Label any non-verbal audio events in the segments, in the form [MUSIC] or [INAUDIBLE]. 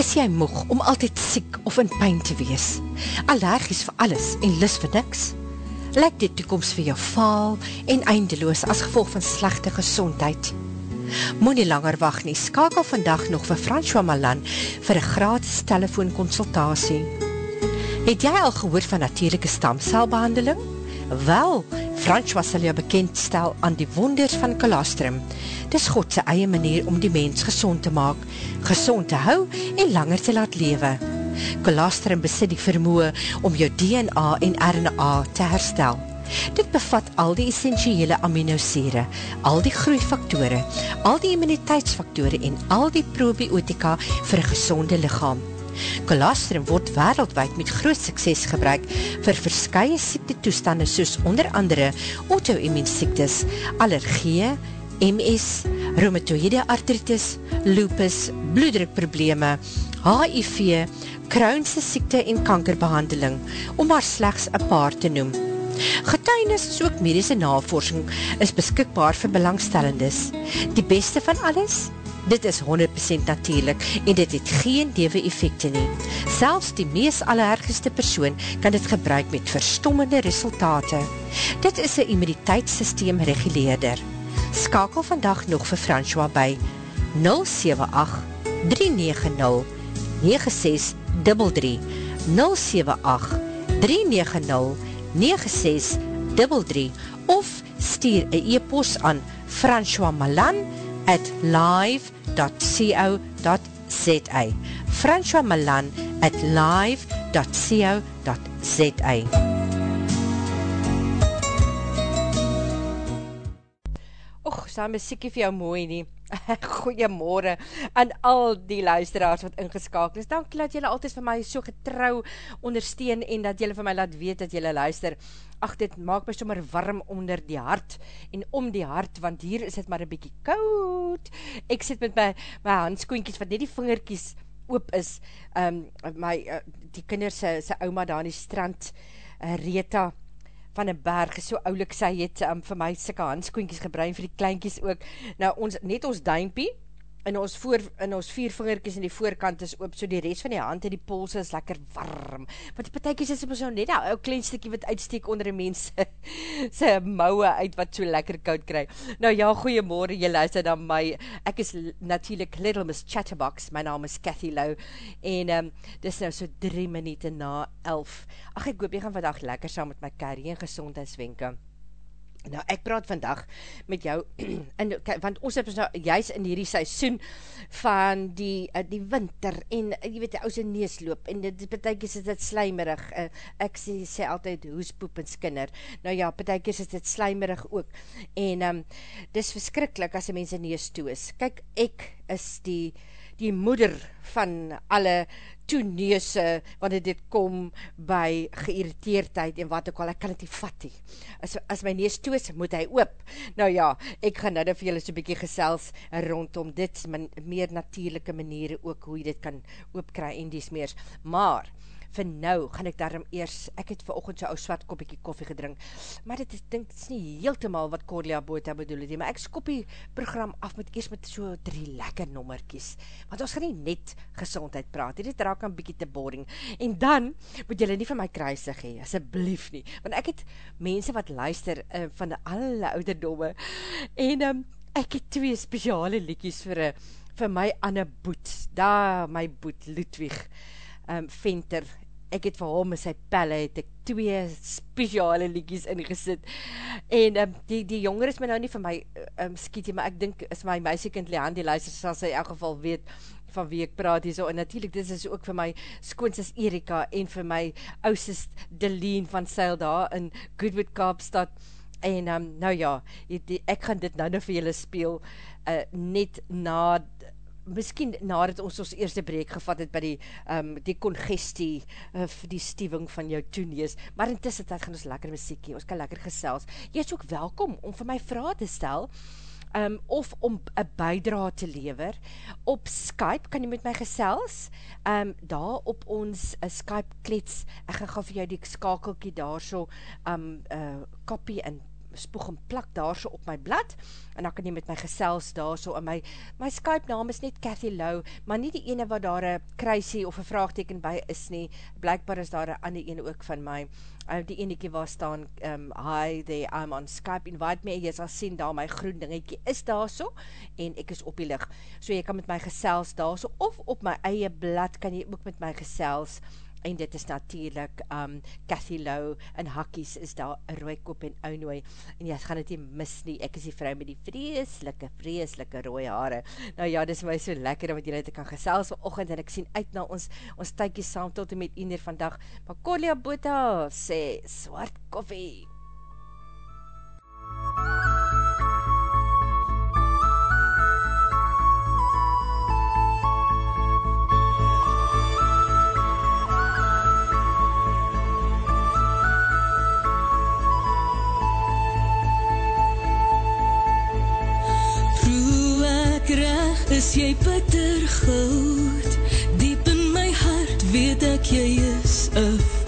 Is jy moeg om altyd siek of in pijn te wees? Allergies vir alles en lis vir niks? Lyk die toekomst vir jou faal en eindeloos as gevolg van slechte gezondheid? Moe nie langer wacht nie, skakel vandag nog vir François Malan vir een gratis telefoonconsultatie. Het jy al gehoor van natuurlijke stamcelbehandeling? Wel, François sal jou bekendstel aan die wonders van kolostrum. Dis Godse eie manier om die mens gezond te maak, gezond te hou en langer te laat lewe. Kolostrum besit die vermoe om jou DNA en RNA te herstel. Dit bevat al die essentiële aminosere, al die groeifaktore, al die immuniteitsfaktore en al die probiotika vir een gezonde lichaam. Colostrum word wereldwijd met groot sukses gebruik vir verskye siekte toestande soos onder andere auto-immuunsiektes, allergie, MS, rheumatoïde artritis, lupus, bloeddrukprobleme, HIV, kruinse siekte en kankerbehandeling, om maar slechts een paar te noem. Getuinis is ook medische navorsing is beskikbaar vir belangstellendes. Die beste van alles? Dit is 100% natuurlijk en dit het geen dewe effecte nie. Selfs die mees allerergeste persoon kan dit gebruik met verstommende resultate. Dit is een immuniteitssysteem reguleerder. Skakel vandag nog vir François by 078 390 9633 078 390 9633 of stuur een e-post aan François Malan at live.co.za François Malan at live.co.za Och, sy muziekie vir jou mooi nie. [LAUGHS] Goeiemorgen aan al die luisteraars wat ingeskakel is. Dankie dat julle altyd vir my so getrou ondersteun en dat julle vir my laat weet dat julle luister. Ach, dit maak my sommer warm onder die hart en om die hart, want hier is het maar een bykie koud. Ek sit met my, my handskoenkies wat net die vingerkies oop is. Um, my, uh, die kinders, sy oma daar in die strand, uh, Rita, van een berg, so oulik sy het um, vir my sikke handskoenkies gebruin, vir die kleinkies ook, nou ons, net ons duimpie, in ons, voor, in ons vier vingerkies in die voorkant is oop, so die rest van die hand en die polse is lekker warm, want die partijkies is so net nou, een klein stikkie wat uitsteek onder die mens sy mouwe uit wat so lekker koud kry. Nou ja, goeiemorgen, jy luister dan my, ek is natuurlijk Little Miss Chatterbox, my naam is Cathy Lau, en um, dis nou so drie minuten na elf. Ach, ek hoop jy gaan vandag lekker saam met my carry en gezondheidswenke. Nou, ek praat vandag met jou, [CLEARS THROAT] in, want ons het nou juist in hierdie seisoen van die, uh, die winter, en uh, jy weet, die ouse nees loop, en dit betekent is dit slijmerig, uh, ek sê, sê altyd hoespoep en skinner, nou ja, betekent is dit slijmerig ook, en um, dis verskrikkelijk as die mense nees toe is, kyk, ek is die, die moeder van alle toeneuse, wanneer dit kom by geïrriteerdheid en wat ook al, ek kan het nie vat nie. As, as my neus toe is, moet hy oop. Nou ja, ek gaan nou vir julle so'n bykie gesels rondom dit, meer natuurlijke maniere ook, hoe jy dit kan oopkry en dies meers. Maar, vir nou gaan ek daarom eers, ek het vir oogend so ou swart koppiekie koffie gedrink, maar dit is, dit is nie heeltemaal wat Cordelia Boota bedoel het, maar ek skopie program af met eers met so drie lekker nommerkies, want ons gaan nie net gezondheid praat, dit raak een bykie te boring, en dan moet julle nie van my kruisig hee, asjeblief nie, want ek het mense wat luister uh, van alle ouderdomme, en um, ek het twee speciale liekies vir, vir my Anne Boet, daar my Boet, Ludwig, um, Venter, ek het vir hom en sy pelle, het ek twee speciale liedjes ingesit, en um, die, die jonger is my nou nie vir my um, skietie, maar ek dink, is my meisiekind Leanne, die luister, sal sy in elk geval weet, van wie ek praat hier so, en natuurlijk, dit is ook vir my skoonsis Erika, en vir my ousis Deleen van Seil daar, in Goodwood Kaapstad, en um, nou ja, die, ek gaan dit nou nou vir julle speel, uh, net na, miskien nadat ons ons eerste breek gevat het by die, um, die congestie, uh, die stieving van jou toenees, maar intussen tijd gaan ons lekker muziekie, ons kan lekker gesels. Jy is ook welkom om vir my vraag te stel, um, of om een bijdra te lever. Op Skype kan jy met my gesels, um, daar op ons uh, Skype klets, ek gaan vir jou die skakelkie daar so, um, uh, copy en spoeg en plak daar so op my blad, en dan kan jy met my gesels daar so, en my, my Skype naam is net Cathy Lou, maar nie die ene wat daar een kruisie of een vraagteken by is nie, blijkbaar is daar een ander ene ook van my, uh, die ene waar staan, um, hi there, I'm on Skype, invite me, jy sal sien daar my groen dingetje is daar so, en ek is op die licht, so jy kan met my gesels daar so, of op my eie blad kan jy ook met my gesels, en dit is natuurlijk um, Cathy Lou en Hakkies is daar rooikop en ounooi en jy gaan het nie mis nie, ek is die vrou met die vreeslike, vreeslike rooie haare nou ja, dit is my so lekker wat jy te kan gesels van ochend en ek sien uit na ons ons tykie saam tot en met eender vandag. Maar Corlia Bota sê swart koffie is jy bitter goud? Diep in my hart weet ek jy is een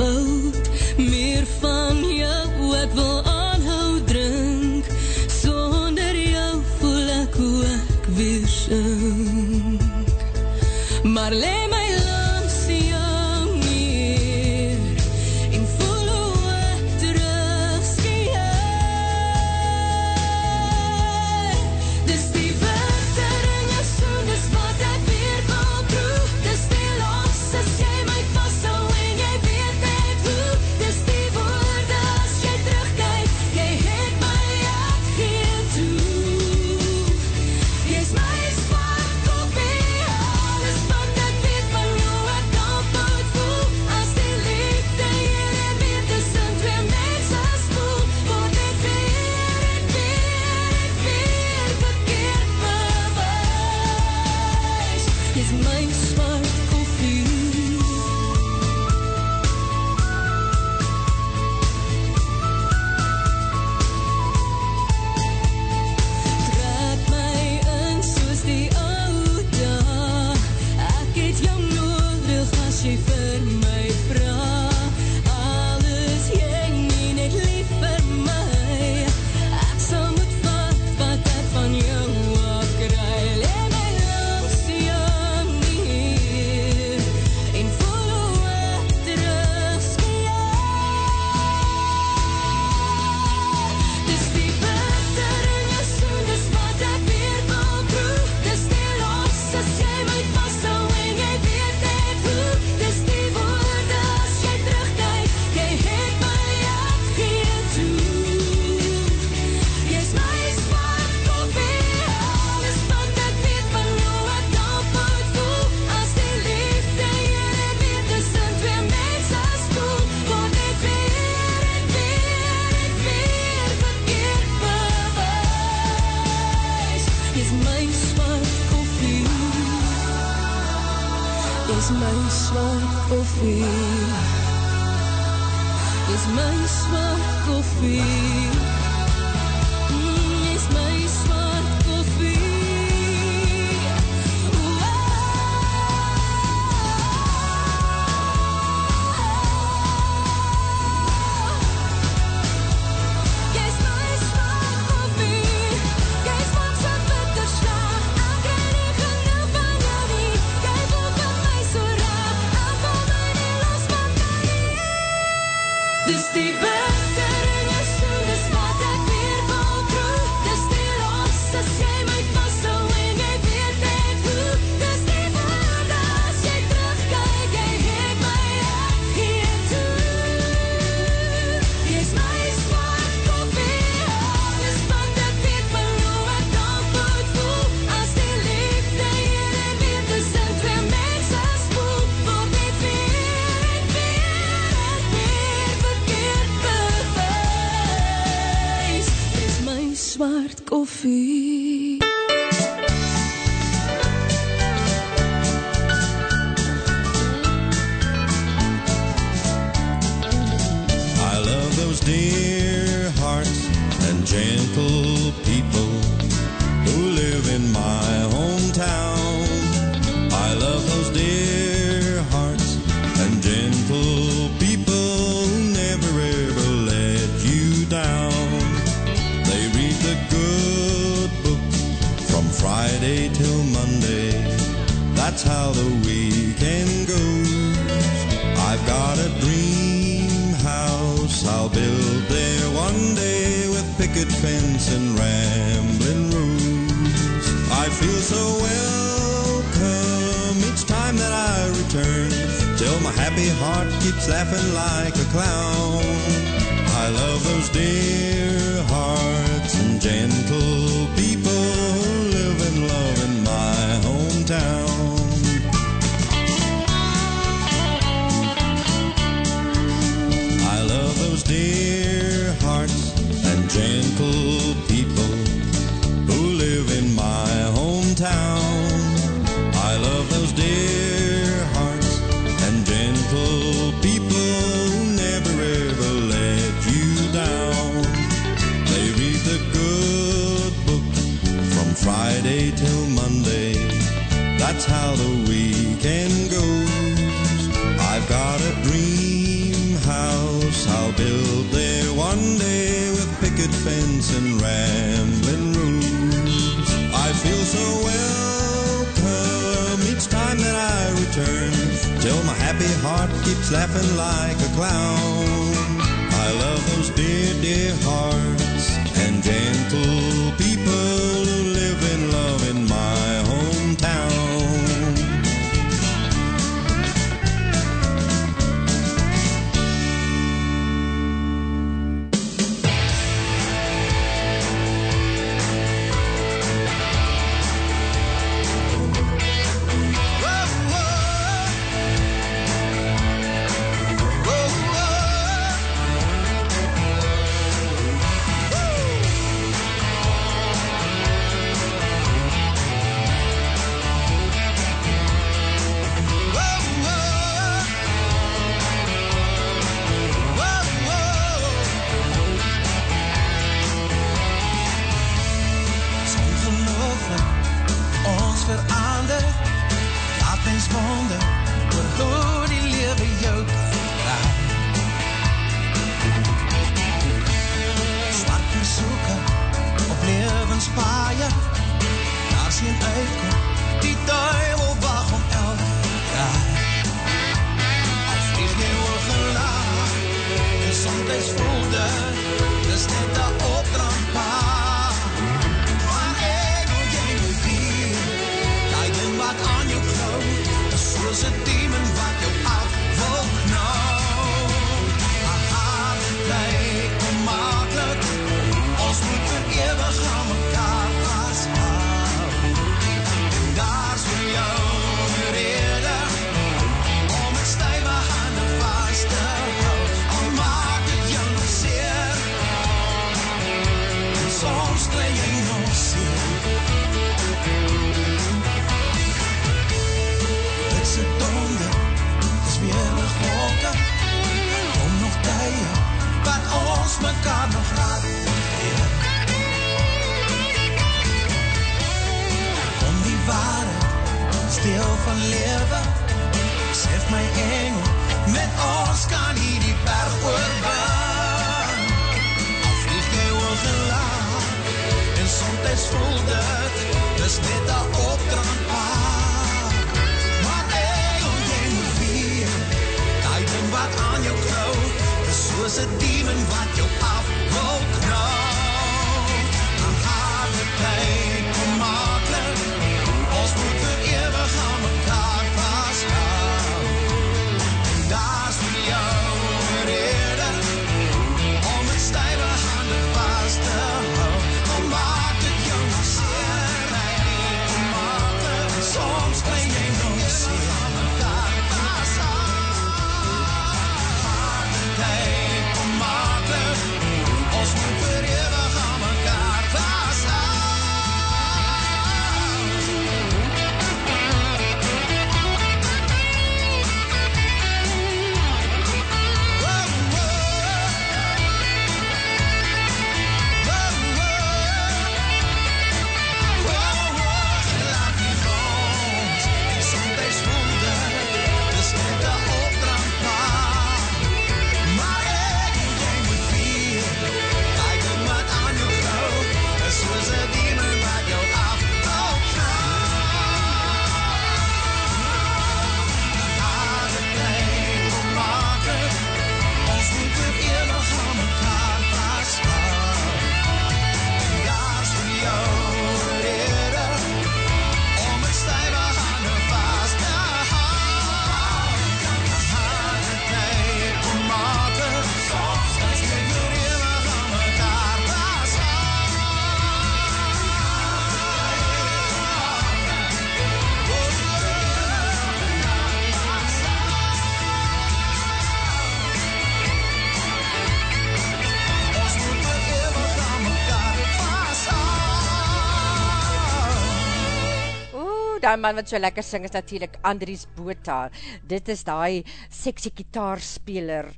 die man wat so lekker sing is natuurlijk Andries Bota. Dit is die sexy gitaarspeler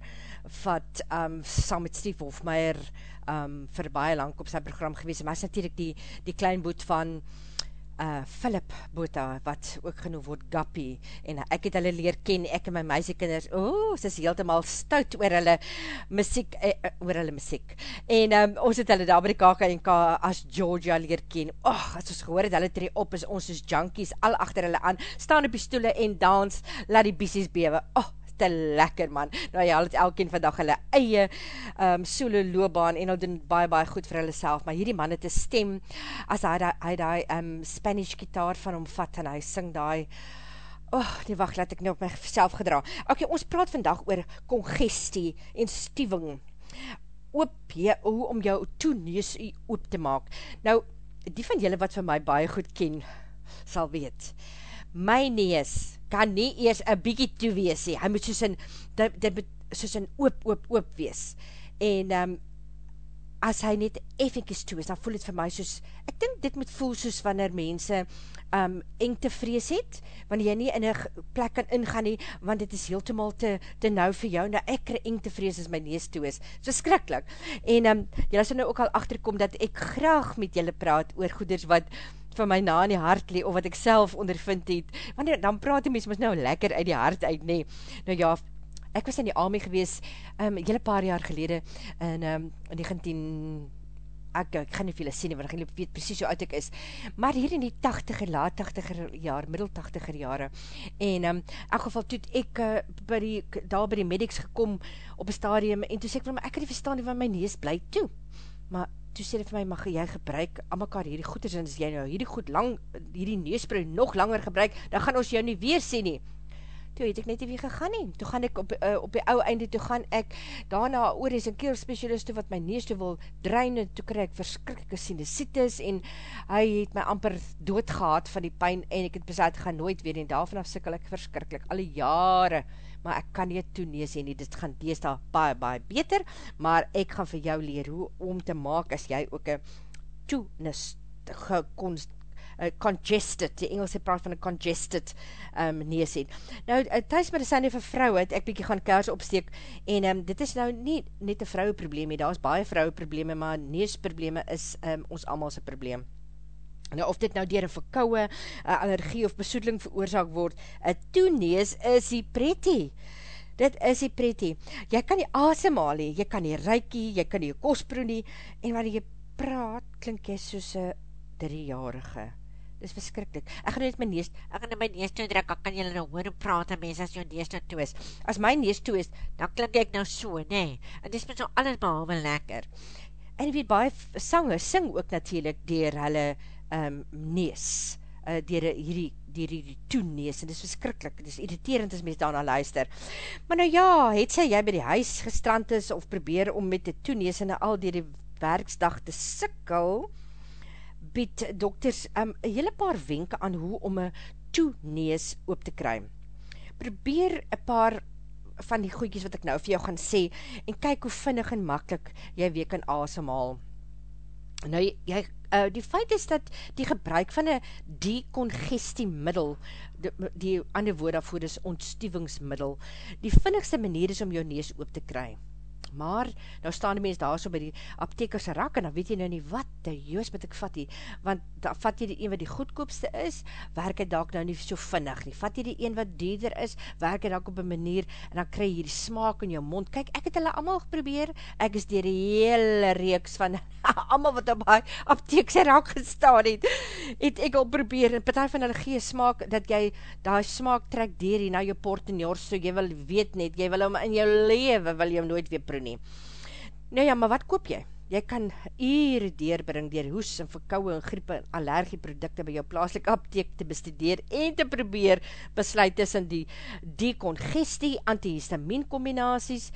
wat um, saam met Steve Hofmeyer um, vir baie lang op sy program gewees. Maar is natuurlijk die, die klein boet van uh, Philip Bota, wat ook genoem word Gappie, en uh, ek het hulle leer ken, ek en my meisiekinders, o, oh, sy is heeltemaal stout oor hulle muziek, uh, oor hulle muziek, en um, ons het hulle daar by die KKNK as Georgia leer ken, oh, as ons gehoor het, hulle tree op, is ons is junkies, al achter hulle aan, staan op die stoele en dans, laat die biesies bewe, oh, te lekker man, nou ja, het elkeen vandag hulle eie um, solo loopbaan en hulle doen baie baie goed vir hulle self, maar hierdie man het een stem, as hy die, die um, Spanish gitaar van hom vat en hy sing die, oh, die wacht, laat ek nou op my self gedra. Ok, ons praat vandag oor congestie en stieving, oop jy, hoe om jou toeneus oop te maak. Nou, die van julle wat vir my baie goed ken, sal weet, my neus, kan nie eers een bykie toe wees, hy moet soos een, dit, dit soos een oop, oop, oop wees, en um, as hy net effenkies toe is, dan voel het vir my soos, ek dink dit moet voel soos wanneer mense um, engte vrees het, wanneer jy nie in een plek kan ingaan nie, want dit is heeltemaal te, te nou vir jou, nou ek kry engte vrees as my nees toe is, so skrikkelijk, en um, jy sal nou ook al achterkom, dat ek graag met julle praat oor goeders wat van my na in die hart lee, of wat ek self ondervind het, want dan praat die mens ons nou lekker uit die hart uit, nee, nou ja, ek was in die army gewees, um, hele paar jaar gelede, in, um, in 19, ek, ek gaan nie veel sê nie, want ek nie weet precies hoe oud ek is, maar hier in die 80er, laat 80er jaar, middel 80er jare, en um, ek geval, toe ek uh, by die, daar by die medics gekom, op een stadium, en toe sê ek vir my, ek kan nie verstaan nie, want my nees bly toe, maar toe sê vir my, mag jy gebruik aan mekaar hierdie goeders, en as jy nou hierdie goed lang, hierdie neusbrui nog langer gebruik, dan gaan ons jou nie weer sê nie. Toe het ek net weer gegaan nie. Toe gaan ek op, uh, op die ou einde, toe gaan ek daarna oor is een keelspecialist toe wat my neus toe wil drein, en toe krijg ek verskrikkelike sinusitis, en hy het my amper dood gehad van die pijn, en ek het besluit, gaan nooit weer, en daarvan af sikkel ek verskrikkelijk, alle jare, maar ek kan nie toe nees nie, dit gaan dees daar baie, baie beter, maar ek gaan vir jou leer hoe om te maak as jy ook een toenis gekonst uh, congested, die Engelse praat van een congested um, nees het. Nou, uh, thuis medicijne vir vrouwe het ek bykie gaan kaars opsteek, en um, dit is nou nie net een vrouwe probleem, daar is baie vrouwe probleme, maar neesprobleme is um, ons allemaalse probleem. Nou, of dit nou dier een verkouwe, een allergie of besoedeling veroorzaak word, een toenees is die pretty. Dit is die pretty. Jy kan nie asemhaal nie, jy kan nie reikie, jy kan nie kostproe nie, en wanneer jy praat, klink jy soos een driejarige. Dit is verskrikkelijk. Ek gaan net my nees, ek gaan my nees toe druk, ek kan jylle nou hoor praat en mens as jou nees nou toe is. As my nees toe is, dan klink ek nou so, nee. En dit is met so alles behalwe lekker. En weet, baie sange sing ook natuurlijk dier hulle um, nees, uh, dier hierdie dier die toenees, en dit is verskrikkelijk, dit is irriterend as mens daarna luister. Maar nou ja, het sy jy by die huis gestrand is, of probeer om met die toenees en al dier die werksdag te sikkel, bied dokters um, een hele paar wenke aan hoe om een toenees op te kry. Probeer een paar van die goeikies wat ek nou vir jou gaan sê, en kyk hoe vinnig en makkelijk jy weer kan asemhaal. Nou, jy, uh, die feit is dat die gebruik van een decongestiemiddel, die, die ander woord daarvoor is ontstuwingsmiddel, die vinnigste manier is om jou nees oop te kry maar nou staan die mens daar so by die aptekers rak, en dan weet jy nou nie wat, die joos moet ek vat die, want dan vat jy die een wat die goedkoopste is, werk hy dalk nou nie so vinnig nie, vat jy die een wat duurder is, werk hy dalk op een manier, en dan kry jy die smaak in jou mond, kyk, ek het hulle allemaal geprobeer, ek is dier die hele reeks van, [LAUGHS] allemaal wat op die aptekers rak gestaan het, het ek al probeer, en partij van hulle gee smaak, dat jy die smaak trek dier hier na jou port en jors, so jy wil weet net, jy wil hom in jou leven, wil jy hom nooit weer probeer nie. Nou ja, maar wat koop jy? Jy kan ure deurbring dier hoes en verkouwe en griepe en allergieprodukte by jou plaaslike apteek te bestudeer en te probeer besluit tussen die decongestie antihistamine combinaties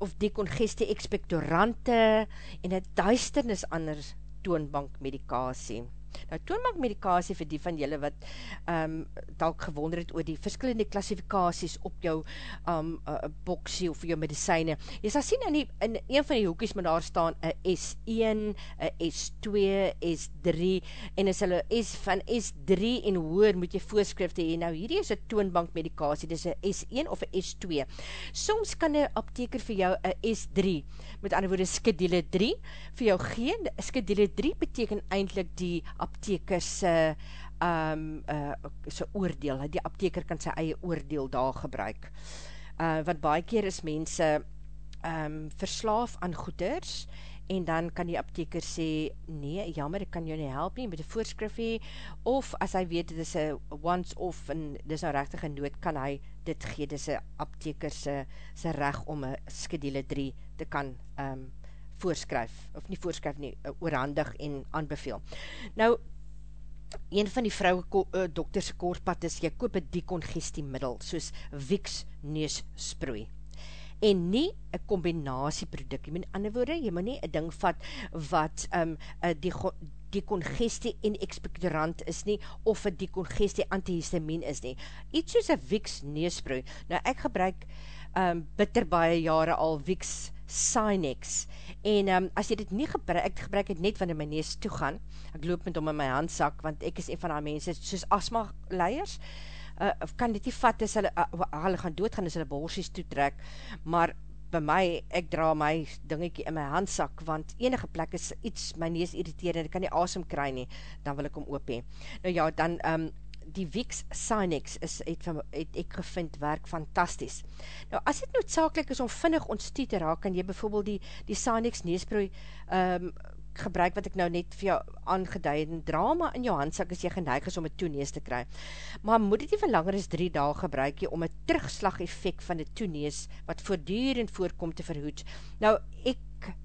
of decongestie expectorante en het duisternis anders toonbank medikasie. Nou, toonbankmedikasie vir die van julle wat um, dalk gewonder het oor die verskillende klassifikasies op jou um, uh, boksie of jou medicijne. Jy sal sien in, die, in een van die hoekies met daar staan een S1, een S2, S3 en as hulle S van S3 en hoer moet jy voorskrifte heen. Nou hierdie is een toonbankmedikasie, dit is een S1 of een S2. Soms kan een apteker vir jou een S3, met ander woorde skedule 3, vir jou gee. Skedule 3 beteken eindelijk die se um, uh, sy oordeel, die apteker kan sy eie oordeel daar gebruik. Uh, want baie keer is mense um, verslaaf aan goeders, en dan kan die apteker sê, nee, jammer, ek kan jou nie help nie, met die voorskrif hee, of as hy weet, dit is een once-off, en dit is nou rechtig een nood, kan hy dit gee, dit is een apteker sy, sy recht om een skedule 3 te kan um, voorskryf, of nie voorskryf nie, oorhandig en aanbeveel. Nou, een van die vrouwe uh, dokterse koorpad is, jy koop een decongestie-middel, soos Vicks neusproei. En nie een combinatieproduct, jy moet ander woorde, jy moet nie een ding vat wat um, die, die congestie en expectorant is nie, of een die congestie antihistamine is nie. Iets soos een Vicks neusproei. Nou, ek gebruik um, bitter baie jare al Vicks Sinex, en um, as jy dit nie gebruik, ek gebruik het net wanneer my neus toegaan, ek loop met hom in my handsak, want ek is een van die mense, soos asma leiers, uh, kan dit nie vat, as hulle, uh, hulle gaan doodgaan, as hulle borsies toetrek, maar by my, ek dra my dingetje in my handsak, want enige plek is iets, my neus irriteer, en ek kan nie asem kry nie, dan wil ek hom oop hee. Nou ja, dan, um, die Wix Sinex is, het, het ek gevind, werk fantasties. Nou, as het noodzakelik is om vinnig ontstiet te raak, kan jy bijvoorbeeld die, die Sinex neesprooi um, gebruik wat ek nou net vir jou aangeduid, en drama in jou handsak as jy geneig is om een toenees te kry. Maar moet dit nie vir langer as drie dagen gebruik jy om een terugslag effect van die toenees wat voortdurend voorkom te verhoed. Nou, ek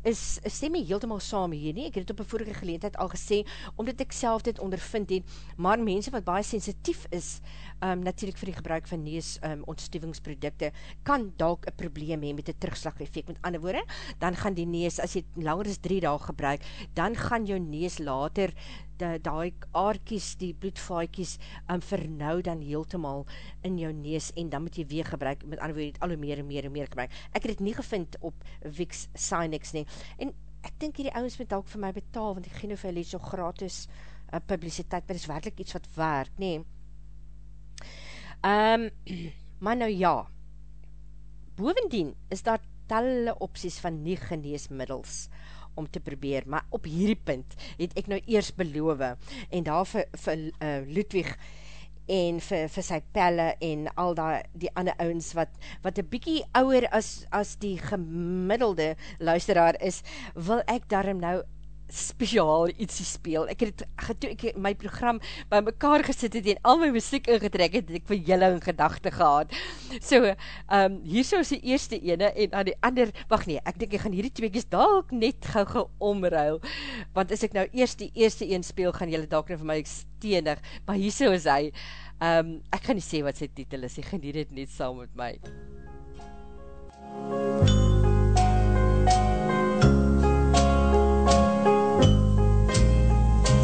is, stem my heeltemaal saam hier nie, ek het het op een vorige geleentheid al gesê, omdat ek self dit ondervind het, maar mense wat baie sensitief is, um, natuurlijk vir die gebruik van nees um, ontstuwingsprodukte, kan dalk een probleem hee met die terugslag effect, met ander woorde, dan gaan die nees, as jy langer as drie dag gebruik, dan gaan jou nees later die aarkies, die bloedvaaikies, um, vernou dan heeltemaal in jou nees, en dan moet jy weer gebruik, met ander woord, al hoe meer en meer en meer gebruik. Ek het het nie gevind op Wix Sinex nie, en ek dink hierdie ouwens moet ook vir my betaal, want ek gee nou vir hulle so gratis uh, publiciteit, maar dit is werkelijk iets wat werk, nee. Um, [CLEARS THROAT] maar nou ja, bovendien is daar talle opties van nie geneesmiddels, om te probeer, maar op hierdie punt het ek nou eers beloof, en daar vir, vir uh, Ludwig en vir, vir sy pelle en al die, die ander ouwens wat, wat een bykie ouwer as, as die gemiddelde luisteraar is, wil ek daarom nou speciaal ietsie speel. Ek het, toe ek my program by mekaar gesit het en al my muziek ingetrek het, het ek vir julle in gedachte gehad. So, um, hier so is die eerste ene en aan die ander, wacht nie, ek denk ek gaan hierdie tweekies dalk net gauw geomruil, want as ek nou eerst die eerste een speel, gaan julle dalk nou vir my stenig, maar hier so is hy, um, ek gaan nie sê wat sy titel is, ek gaan hier dit net saam met my. MUZIEK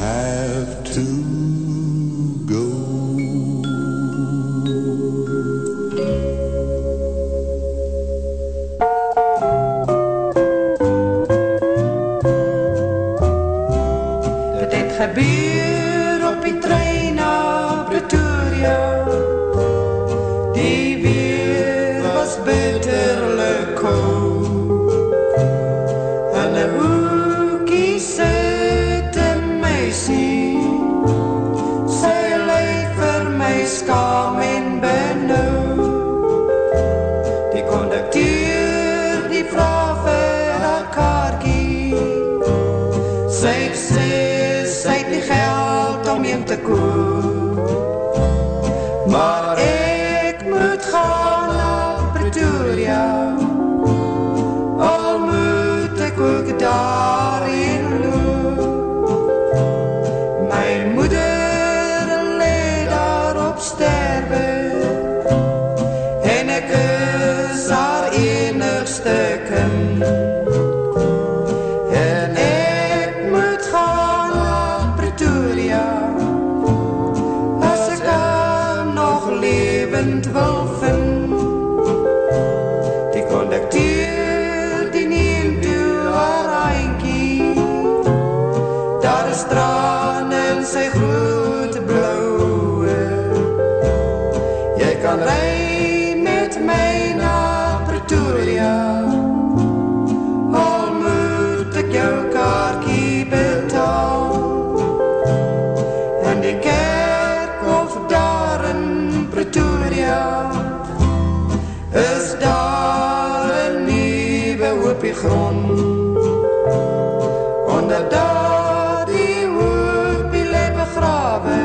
have grond. Onder daar die hoopie lê begrawe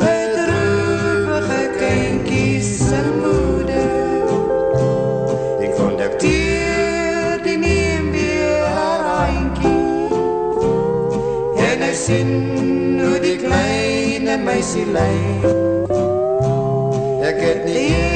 By droevige kindjies se moeder. Die kondukteur die neem weer haar eindjie En hy sien hoe die kleine meisie lei. Ek het nie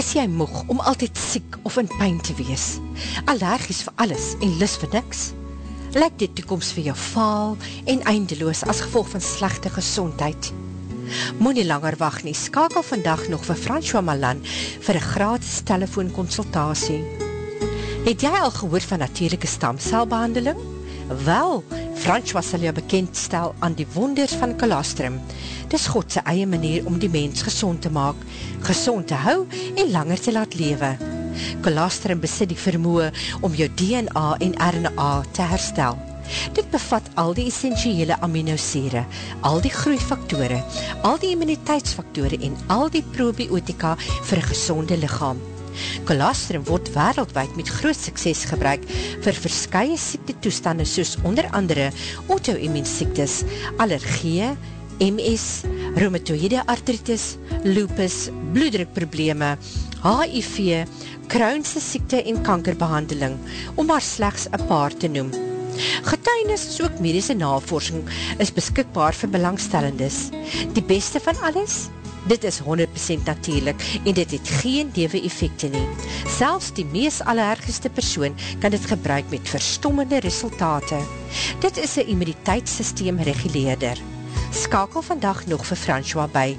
Is jy moeg om altyd siek of in pijn te wees? Allergies vir alles en lis vir niks? Lyk die toekomst vir jou faal en eindeloos as gevolg van slechte gezondheid? Moe nie langer wacht nie, skakel vandag nog vir François Malan vir een gratis telefoonconsultatie. Het jy al gehoor van natuurlijke stamcelbehandeling? Wel, François sal jou bekendstel aan die wonders van kolostrum. Dis Godse eie manier om die mens gezond te maak, gezond te hou en langer te laat lewe. Kolostrum besit die vermoe om jou DNA en RNA te herstel. Dit bevat al die essentiële aminosere, al die groeifaktore, al die immuniteitsfaktore en al die probiotika vir een gezonde lichaam. Colostrum word wereldwijd met groot sukses gebruik vir verskye siekte toestande soos onder andere auto-immuunsiektes, allergie, MS, rheumatoïde artritis, lupus, bloeddrukprobleme, HIV, kruinse siekte en kankerbehandeling, om maar slechts een paar te noem. Getuinis is ook medische navorsing is beskikbaar vir belangstellendes. Die beste van alles? Dit is 100% natuurlijk en dit het geen dewe effecte nie. Selfs die mees allergiste persoon kan dit gebruik met verstommende resultate. Dit is een immuniteitssysteem reguleerder. Skakel vandag nog vir François by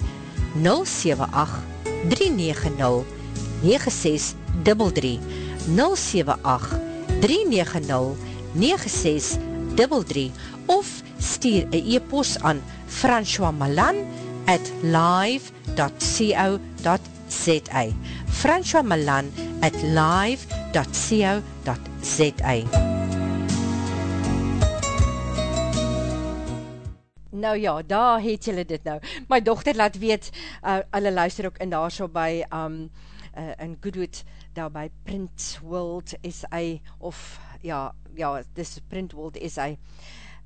078-390-9633 078-390-9633 of stuur een e-post aan François Malan at live.co.za François Malan at live.co.za Nou ja, daar het julle dit nou. My dochter laat weet, uh, hulle luister ook in daar so by, um, uh, in Goodwood, daar by Print World SA, of ja, ja, dis Print World SA,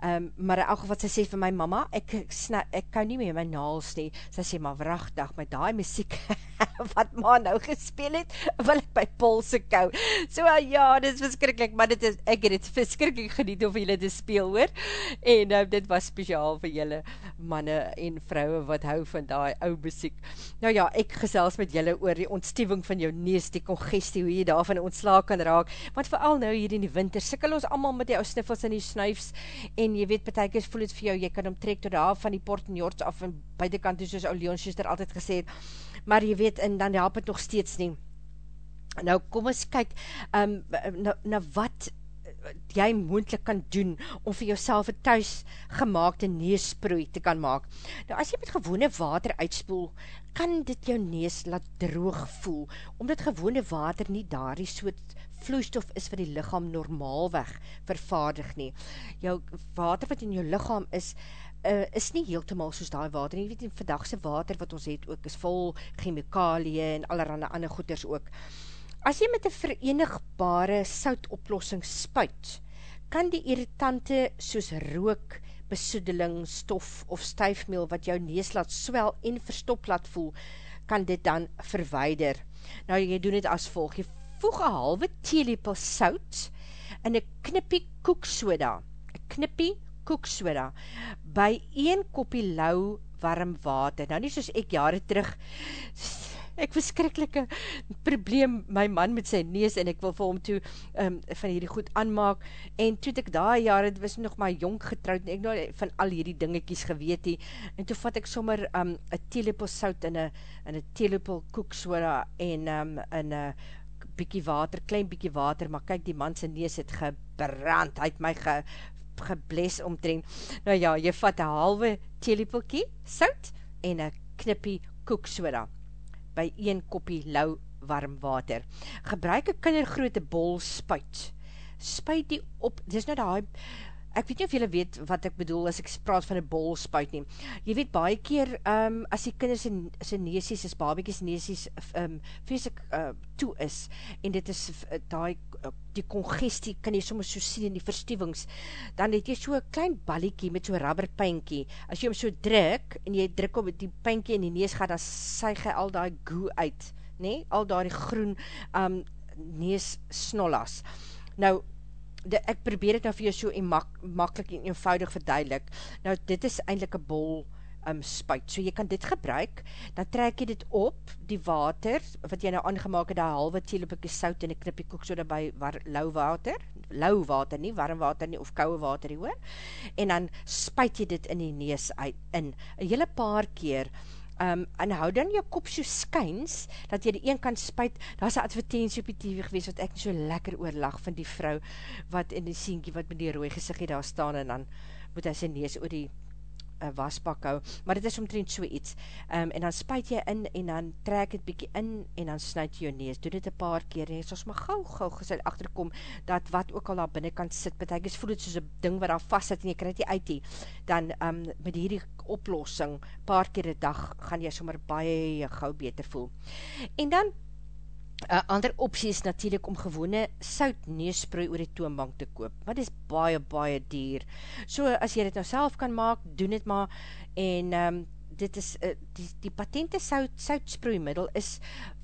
Um, maar in elk geval, sy sê vir my mama, ek, ek, ek kan nie meer my naals nie. Sy sê, maar wrachtig, met die muziek [LAUGHS] wat ma nou gespeel het, wil ek by polse kou. So uh, ja, dit is verskrikkelijk, maar dit is, ek het het verskrikkelijk geniet of julle te speel hoor. En uh, dit was speciaal vir julle manne en vrouwe wat hou van die ou muziek. Nou ja, ek gesels met julle oor die ontstieving van jou neus, die congestie, hoe jy daarvan ontsla kan raak. Want vooral nou hier in die winter, sikkel ons allemaal met die ou sniffels en die snuifs, en en jy weet, betekens voel het vir jou, jy kan omtrek tot daar van die port en jorts af en buitenkant, soos ou Leon Schuster altyd gesê het, maar jy weet, en dan help het nog steeds nie. Nou, kom ons kyk, um, na, na wat jy moendlik kan doen om vir jouself een thuis gemaakte neesproei te kan maak. Nou as jy met gewone water uitspoel, kan dit jou nees laat droog voel, omdat gewone water nie daar die soort vloeistof is vir die lichaam normaalweg vervaardig nie. Jou water wat in jou lichaam is, uh, is nie heeltemaal soos die water. Nie weet die vandagse water wat ons het ook is vol chemikalie en allerhande ander goeders ook. As jy met een verenigbare soutoplossing spuit, kan die irritante soos rook, besoedeling, stof of stuifmeel wat jou nees laat swel en verstop laat voel, kan dit dan verweider. Nou, jy doen dit as volg, jy voeg een halwe theelepel sout en een knippie koeksoda, een knippie koeksoda, by een koppie lauw warm water. Nou nie soos ek jare terug, ek verskrikkelike probleem, my man met sy nees, en ek wil vir hom toe um, van hierdie goed aanmaak, en toe ek daar jare, het was nog maar jong getrouwd, en ek nou van al hierdie dingekies geweet die, en toe vat ek sommer um, een theelepel sout en een theelepel koeksoda, en um, een bykie water, klein bykie water, maar kyk die man sy nees het gebrand, hy het my ge, gebles omtrend. Nou ja, jy vat een halwe theelepelkie, sout, en een knippie koeksoda, by een koppie lauw warm water. Gebruik een kindergroote bol spuit. Spuit die op, dit is nou die, ek weet nie of julle weet wat ek bedoel as ek praat van een bol spuit nie. Jy weet, baie keer, um, as die kinders in sy neesies, as babiekies neesies, um, vreselik uh, toe is, en dit is uh, die, uh, die congestie, kan jy soms so sien in die verstuwings, dan het jy so een klein balliekie met so rubberpijnkie, as jy hom so druk, en jy druk op die pijnkie in die nees gaat, dan suig hy al die goo uit, nee, al die groen um, nees snollas. Nou, de, ek probeer het nou vir jou so en mak, makkelijk en eenvoudig verduidelik. Nou, dit is eindelijk een bol um, spuit. So jy kan dit gebruik, dan trek jy dit op, die water, wat jy nou aangemaak het, die halve teelepikkie sout en een knippie koek so daarby war, lauw water, lauw water nie, warm water nie, of kouwe water nie hoor, en dan spuit jy dit in die nees uit, in, een hele paar keer, um, en hou dan jou kop so skyns, dat jy die een kan spuit, daar is een advertentie op die TV gewees, wat ek so lekker oorlag van die vrou, wat in die sienkie, wat met die rooie gezicht daar staan, en dan moet hy sy nees oor die uh, wasbak hou, maar dit is omtrent so iets, um, en dan spuit jy in, en dan trek het bykie in, en dan snuit jy jou nees, doe dit een paar keer, en soos maar gauw, gauw gesê, achterkom, dat wat ook al daar binnenkant sit, betek is voel het soos een ding wat daar vast sit, en jy krijg die uit die, dan um, met hierdie oplossing, paar keer een dag, gaan jy sommer baie gauw beter voel. En dan, Een ander optie is natuurlijk om gewone sout neesprooi oor die toonbank te koop, maar dit is baie, baie dier. So, as jy dit nou self kan maak, doen dit maar, en um, dit is, uh, die, die patente sout, soutsproeimiddel is,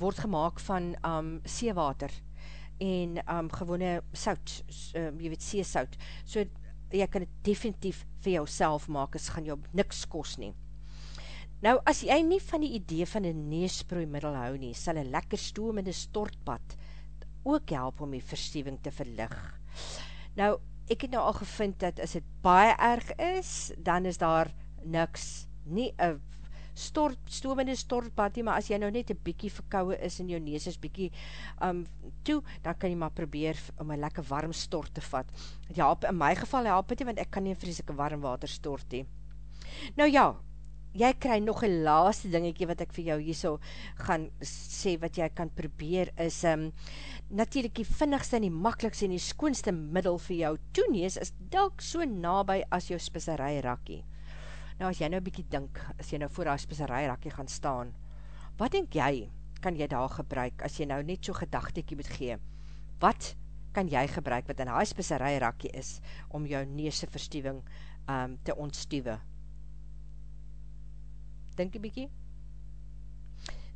word gemaakt van um, seewater, en um, gewone sout, um, jy weet, seesout. So, jy kan het definitief vir jou maak, as gaan jou niks kost neem. Nou, as jy nie van die idee van een neesproeimiddel hou nie, sal een lekker stoom in die stortbad ook help om die verstieving te verlig. Nou, ek het nou al gevind dat as het baie erg is, dan is daar niks, nie een stort, stoom in die stortbad nie, maar as jy nou net een bykie verkouwe is en jou nees is bykie um, toe, dan kan jy maar probeer om een lekker warm stort te vat. Ja, in my geval help het nie, want ek kan nie vreselike warm water stort nie. Nou ja, jy kry nog een laaste dingetje wat ek vir jou hier so gaan sê wat jy kan probeer is um, natuurlijk die vinnigste en die makkelijkste en die skoonste middel vir jou toenees is dalk so nabij as jou spisserij rakkie. Nou as jy nou bykie dink, as jy nou voor die spisserij rakkie gaan staan, wat denk jy kan jy daar gebruik as jy nou net so gedachtekie moet gee? Wat kan jy gebruik wat in die spisserij rakkie is om jou neese verstuwing um, te ontstuwe? Dink jy bykie?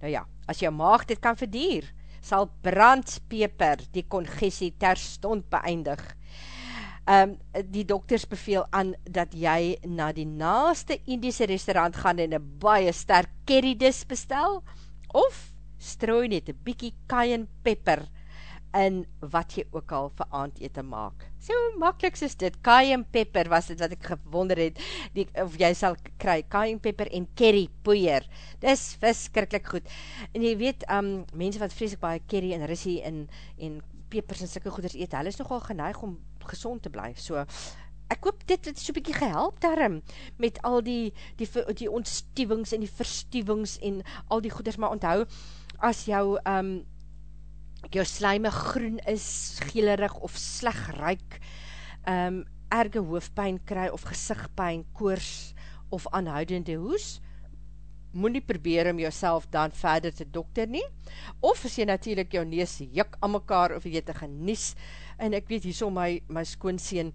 Nou ja, as jou maag dit kan verdier, sal brandpeper die congestie terstond beëindig. Um, die dokters beveel aan dat jy na die naaste Indiese restaurant gaan en een baie sterk kerrydis bestel, of strooi net een bykie cayenne pepper in wat jy ook al vir aandete maak. So makkelijk is dit, cayenne pepper was dit wat ek gewonder het, die, of jy sal kry, cayenne pepper en curry poeier, dis viskirklik goed. En jy weet, um, mense wat vreselik baie curry en rissie en, en pepers en sikke goeders eet, hulle is nogal geneig om gezond te bly, so ek hoop dit het so bykie gehelp daarom, met al die, die, die ontstiewings en die verstiewings en al die goeders, maar onthou, as jou, um, jou slijme groen is, geelerig of sleg ruik, um, erge hoofdpijn kry of gezichtpijn, koers of aanhoudende hoes, moet nie probeer om jouself dan verder te dokter nie, of as jy natuurlijk jou neus jik aan mekaar, of jy te genies, en ek weet hier so my, my skoonseen,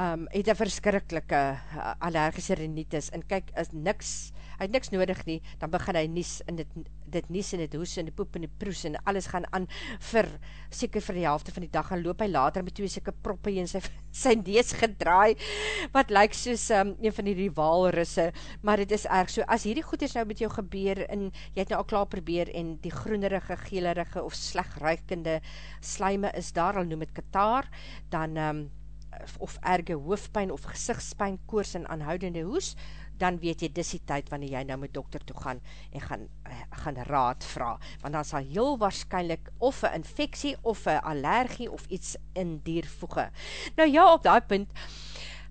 um, het een verskrikkelike uh, allergische renitis, en kyk, as niks, hy het niks nodig nie, dan begin hy nies, en dit, dit nies, en dit hoes, en die poep, en die proes, en alles gaan aan, vir, seker vir die helfte van die dag, en loop hy later met twee seker proppe in sy, [LAUGHS] sy nees gedraai, wat lyk soos um, een van die rivalrisse, maar dit is erg. So, as hierdie goed is nou met jou gebeur, en jy het nou al klaar probeer, en die groenerige, gelerige, of slegruikende slijme is daar, al noem het kataar, dan, um, of erge hoofdpijn, of gezichtspijn, koers en aanhoudende hoes, dan weet jy, dis die tyd wanneer jy nou met dokter toe gaan en gaan, eh, gaan raad vraag, want dan sal heel waarschijnlijk of een infectie, of een allergie, of iets in dier voege. Nou ja, op die punt,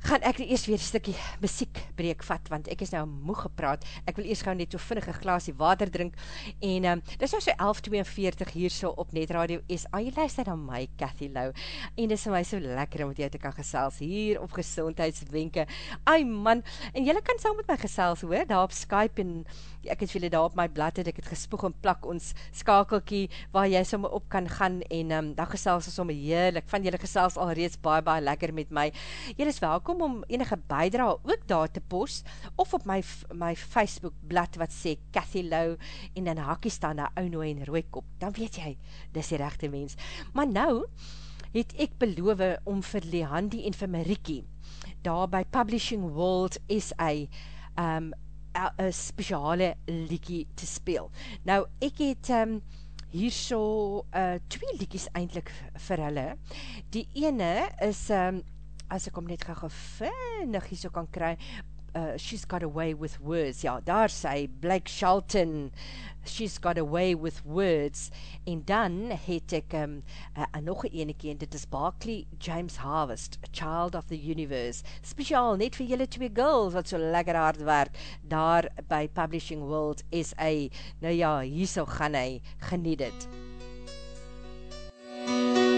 gaan ek eers weer stikkie muziekbreek vat, want ek is nou moe gepraat, ek wil eers gauw net so vinnige glaasie water drink, en um, dit is nou so 11.42 hier so op Net Radio SA, jy luister na my, Cathy Lau, en dit is my so lekker om met jou te kan gesels hier op gezondheidswenke, ai man, en jylle kan saam met my gesels hoor, daar op Skype, en ek het vir daar op my blad, het ek het gespoeg en plak ons skakelkie, waar jy somme op kan gaan, en um, daar gesels is somme heerlik, van julle gesels al reeds baie, baie lekker met my, Julle is welkom om enige bijdra ook daar te post, of op my, my Facebook blad wat sê Cathy Lau, en dan hakkie staan daar ounooi en rooikop, dan weet jy, dis die rechte mens. Maar nou, het ek beloof om vir Leandi en vir Marikie, daar by Publishing World SA, um, een speciale liekie te speel. Nou, ek het um, hier so uh, twee liekies eindelijk vir hulle. Die ene is um, as ek om net gaan gevinnig hier so kan kry, uh, She's Got Away With Words, ja, daar sê Blake Shelton, She's Got Away With Words, en dan het ek um, uh, nog een ene en dit is Barclay James Harvest, A Child of the Universe, speciaal net vir julle twee girls, wat so lekker hard werk, daar by Publishing World SA, nou ja, hier so gaan hy, geniet het. breathless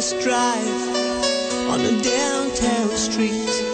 drive on a downtown street.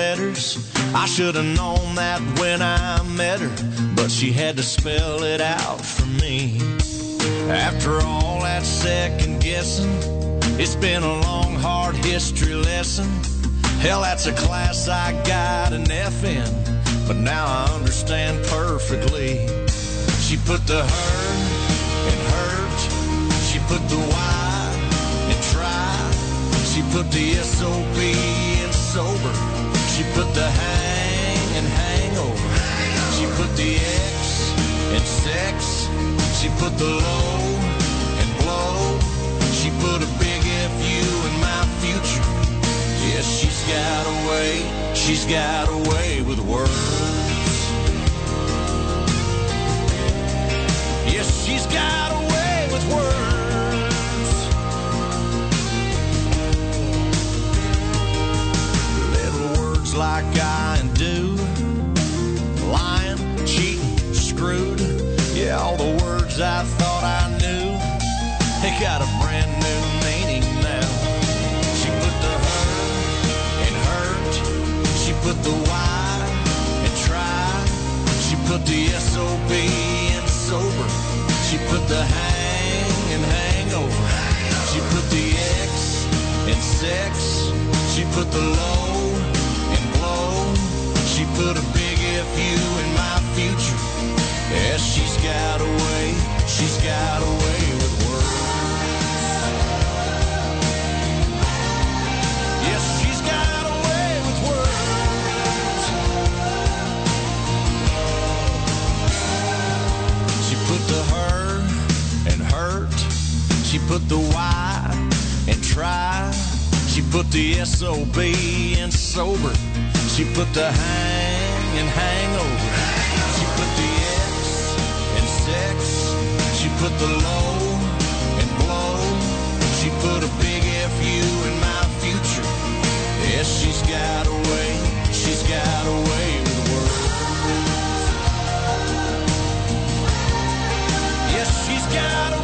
Letters. I should have known that when I met her, but she had to spell it out for me. After all that second guessing, it's been a long, hard history lesson. Hell, that's a class I got an F in, but now I understand perfectly. She put the her in hurt. She put the Y in try. She put the SOB in sober. She put the hang in hangover. She put the X in sex. She put the low in blow. She put a big FU in my future. Yes, she's got a way. She's got a way with words. Yes, she's got a way with words. things like I do. Lying, cheating, screwed. Yeah, all the words I thought I knew. They got a brand new meaning now. She put the hurt in hurt. She put the why in try. She put the SOB in sober. She put the hang in hangover. She put the X in sex. She put the low put a big FU in my future. Yeah, she's got a way. she's got a way with words. Yes, she's got a way with words. She put the her and hurt. She put the why and try. She put the SOB and sober. She put the hang and hangover. She put the X and sex. She put the low and blow. She put a big FU in my future. Yes, she's got a way. She's got away with words. Yes, she's got away.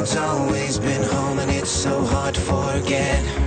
road's always been home and it's so hard to forget.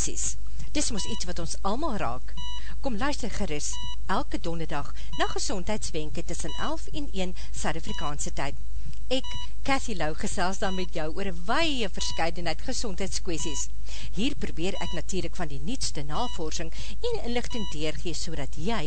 obsessies. Dis mos iets wat ons allemaal raak. Kom luister geris, elke donderdag na gezondheidswenke tussen 11 en 1 Suid-Afrikaanse tyd. Ek, Cathy Lau, gesels dan met jou oor een weie verscheidenheid gezondheidskwesties. Hier probeer ek natuurlijk van die nietste navorsing en inlichting deurgees, so dat jy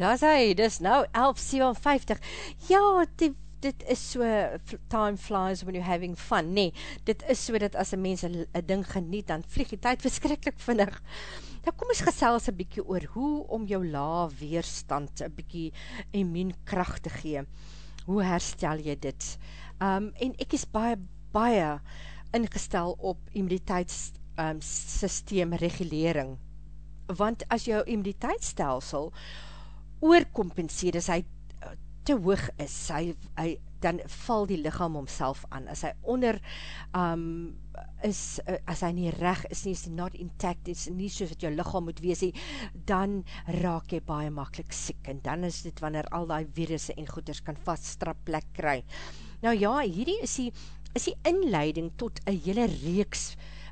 Daar's hy, dis nou 11:57. Ja, die, dit is so, time flies when you're having fun, nee, dit is so dat as een mens een ding geniet, dan vlieg die tyd [LAUGHS] verskrikkelijk vinnig. Nou kom ons gesels een bykie oor hoe om jou la weerstand een bykie immuun kracht te gee. Hoe herstel jy dit? Um, en ek is baie, baie ingestel op immuniteitssysteem um, regulering. Want as jou immuniteitsstelsel, stelsel oorkompenseer, as hy eh, te hoog is, hy, hy, dan val die lichaam omself aan, as hy onder um, is, eh, as hy nie reg is nie, is nie not intact, is nie soos wat jou lichaam moet wees nie, dan raak jy baie makkelijk siek, en dan is dit wanneer al die virusse en goeders kan vaststrap plek kry. Nou ja, hierdie is die, is die inleiding tot een hele reeks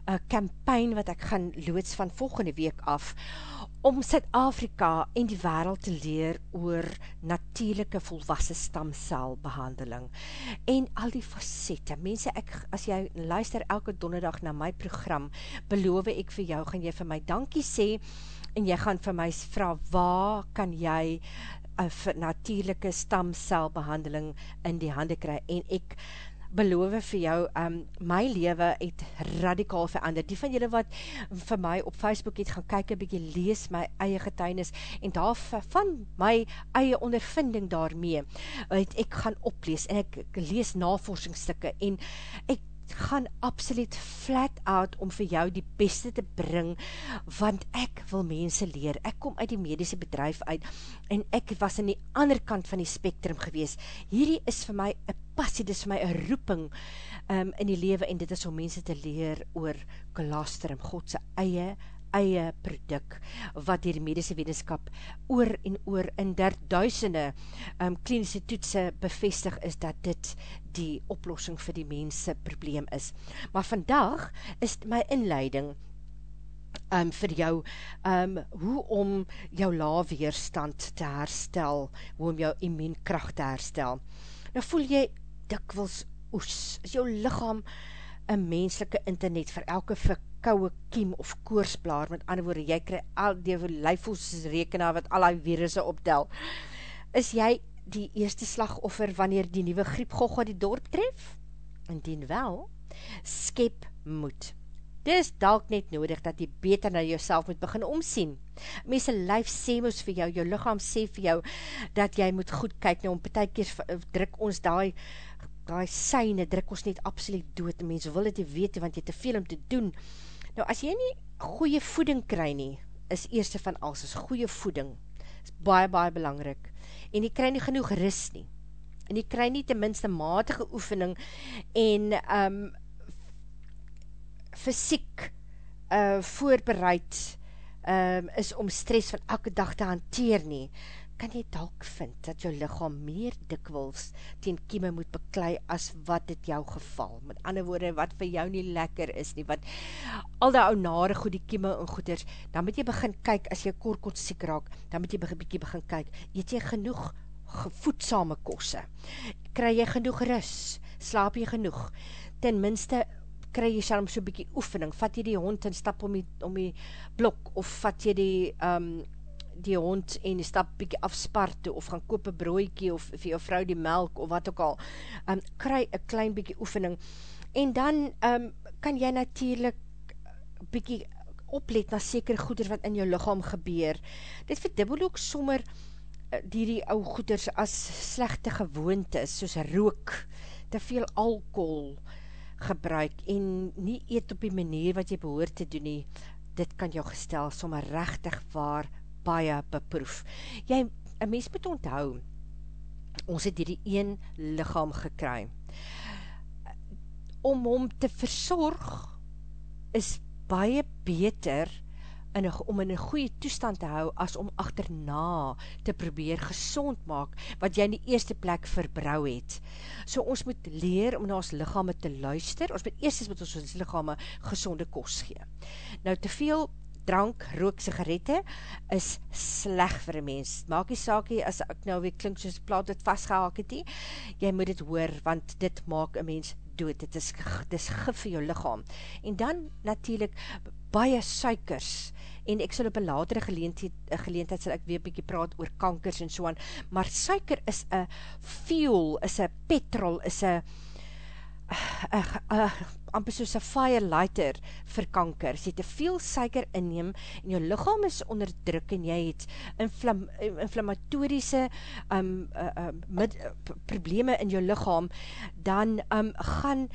uh, campaign wat ek gaan loods van volgende week af, om Suid-Afrika en die wereld te leer oor natuurlijke volwassen stamcelbehandeling en al die facette. Mense, ek, as jy luister elke donderdag na my program, beloof ek vir jou, gaan jy vir my dankie sê, en jy gaan vir my vraag, waar kan jy uh, natuurlijke stamcelbehandeling in die hande kry, en ek beloof vir jou, um, my leven het radikaal verander. Die van julle wat vir my op Facebook het gaan kyk, een bykie lees my eie getuinis, en daar van my eie ondervinding daarmee, het ek gaan oplees, en ek, lees navorsingsstukke, en ek gaan absoluut flat out om vir jou die beste te bring, want ek wil mense leer. Ek kom uit die medische bedrijf uit, en ek was in die ander kant van die spectrum gewees. Hierdie is vir my een passie, dit is vir my een roeping um, in die lewe, en dit is om mense te leer oor colostrum, Godse eie eie product, wat die medische wetenskap oor en oor in der duisende um, klinische toetse bevestig is, dat dit die oplossing vir die mense probleem is. Maar vandag is my inleiding um, vir jou, um, hoe om jou laweerstand te herstel, hoe om jou immuunkracht te herstel. Nou voel jy dikwels oes, is jou lichaam een menselike internet vir elke verkouwe kiem of koorsblaar, met ander woorde, jy krij al die lijfvoelsrekenaar wat al die virusse optel. Is jy die eerste slagoffer wanneer die nieuwe griepgogga die dorp tref? Indien wel, skep moed. Dit is dalk net nodig dat jy beter na jouself moet begin omsien. Mense lijf sê moes vir jou, jou lichaam sê vir jou, dat jy moet goed kyk, nou om betek keer druk ons daai die syne druk ons net absoluut dood, en mense wil het jy weet, want jy te veel om te doen. Nou, as jy nie goeie voeding kry nie, is eerste van alles, is goeie voeding, is baie, baie belangrik, en jy kry nie genoeg ris nie, en jy kry nie tenminste matige oefening, en um, fysiek uh, voorbereid um, is om stress van elke dag te hanteer nie, kan jy dalk vind dat jou lichaam meer dikwils teen kieme moet beklei as wat dit jou geval. Met ander woorde, wat vir jou nie lekker is nie, wat al die ou nare goed, die kieme en goeders, dan moet jy begin kyk, as jy korkot siek raak, dan moet jy begin, begin kyk, eet jy genoeg voedsame kosse? Kry jy genoeg ris? Slaap jy genoeg? Ten minste kry jy sal so bykie oefening, vat jy die hond en stap om die, om die blok, of vat jy die um, die hond en die stap bykie afsparte of gaan koop een brooikie of vir jou vrou die melk of wat ook al, um, kry een klein bykie oefening en dan um, kan jy natuurlijk bykie oplet na sekere goeders wat in jou lichaam gebeur. Dit verdubbel ook sommer uh, die die ou goeders as slechte gewoontes, soos rook, te veel alcohol gebruik en nie eet op die manier wat jy behoor te doen nie, dit kan jou gestel sommer rechtig waar baie beproef. Jy, een mens moet onthou, ons het hierdie een lichaam gekry. Om hom te verzorg, is baie beter in een, om in een goeie toestand te hou, as om achterna te probeer gezond maak, wat jy in die eerste plek verbrouw het. So ons moet leer om na ons lichaam te luister, ons moet eerst met ons, ons lichaam gezonde kost gee. Nou, te veel drank, rook, sigarette, is sleg vir een mens. Maak die saakie, as ek nou weer klink soos plaat het vastgehaak het, jy moet het hoor, want dit maak een mens dood, dit is, is gif vir jou lichaam. En dan natuurlijk, baie suikers, en ek sal op een latere geleentheid, geleentheid sal ek weer bykie praat oor kankers en so aan, maar suiker is een fuel, is een petrol, is uh, amper soos een fire lighter vir kanker. Jy te veel suiker inneem en jou lichaam is onderdruk en jy het inflam, inflammatorische um, uh, uh, mid, uh, probleme in jou lichaam, dan um, gaan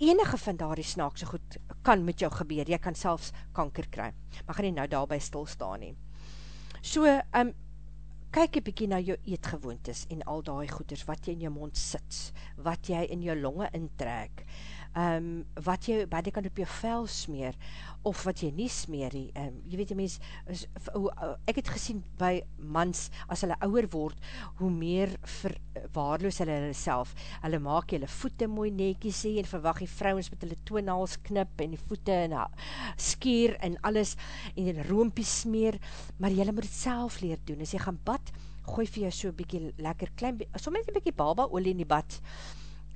enige van daar die snaakse goed kan met jou gebeur. Jy kan selfs kanker kry. Maar gaan nie nou daarby stilstaan nie. So, um, kyk een bykie na jou eetgewoontes en al die goeders, wat jy in jou mond sit, wat jy in jou longe intrek, um, wat jy by die kant op jou vel smeer, of wat jy nie smeer. Um, jy weet, die mens, is, hoe, ek het gesien by mans, as hulle ouwer word, hoe meer verwaarloos hulle hulle self. Hulle maak hulle voete mooi nekies hee, en verwacht die vrouwens met hulle toonhaals knip, en die voete en skier, en alles, en die roompie smeer, maar jylle moet het self leer doen. As jy gaan bad, gooi vir jou so bykie lekker klein, soms een bykie baba olie in die bad,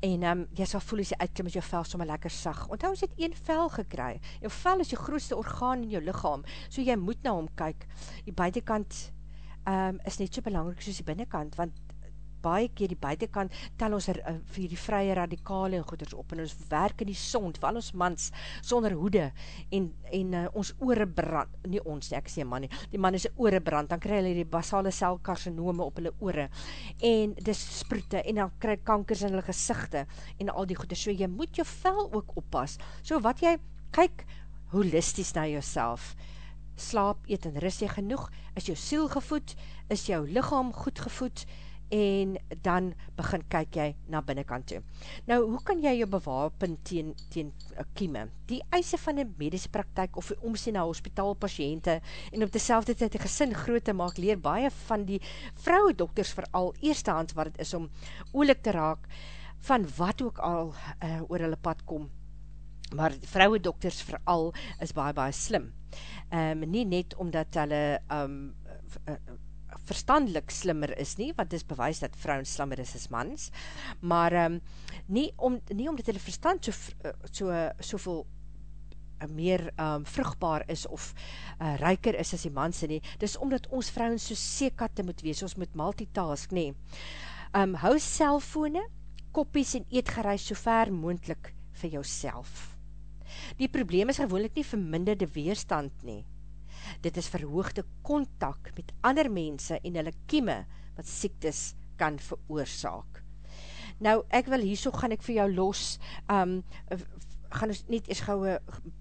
en um, jy sal voel as jy uitklim as jou vel sommer lekker sag. Want hou, is het een vel gekry. Jou vel is jou grootste orgaan in jou lichaam, so jy moet na hom kyk. Die buitenkant um, is net so belangrijk soos die binnenkant, want baie keer die buitenkant tel ons er, uh, vir die vrye radikale en goeders op en ons werk in die son, val ons mans sonder hoede en, en uh, ons oore brand, nie ons ek sê man nie, die man is oore brand, dan krijg hulle die basale celkarsinome op hulle oore en dis sproete en dan krijg kankers in hulle gezichte en al die goeders, so jy moet jou vel ook oppas, so wat jy, kyk holisties na jouself, slaap, eet en rust jy genoeg, is jou siel gevoed, is jou lichaam goed gevoed, en dan begin kyk jy na binnenkant toe. Nou, hoe kan jy jou bewapen teen, teen uh, kieme? Die eise van die medische praktijk of die omsien na hospitaalpatiënte en op dezelfde tijd die gesin groot te maak, leer baie van die vrouwe dokters vooral eerstehands wat het is om oorlik te raak van wat ook al uh, oor hulle pad kom. Maar vrouwe dokters vooral is baie baie slim. Um, nie net omdat hulle um, uh, verstandelik slimmer is nie, want dis bewys dat vrouwen slimmer is as mans, maar um, nie, om, nie omdat hulle verstand so, eh, so, so veel uh, meer um, vrugbaar is of uh, ryker is as die manse nie, dis omdat ons vrouwen so seekatte moet wees, ons moet multitask, nie. Um, hou cellfone, koppies en eetgereis so ver moendlik vir jou Die probleem is gewoonlik nie verminderde weerstand nie, Dit is verhoogde kontak met ander mense en hulle kieme wat siektes kan veroorzaak. Nou, ek wil hierso gaan ek vir jou los, um, gaan ons niet eers gauwe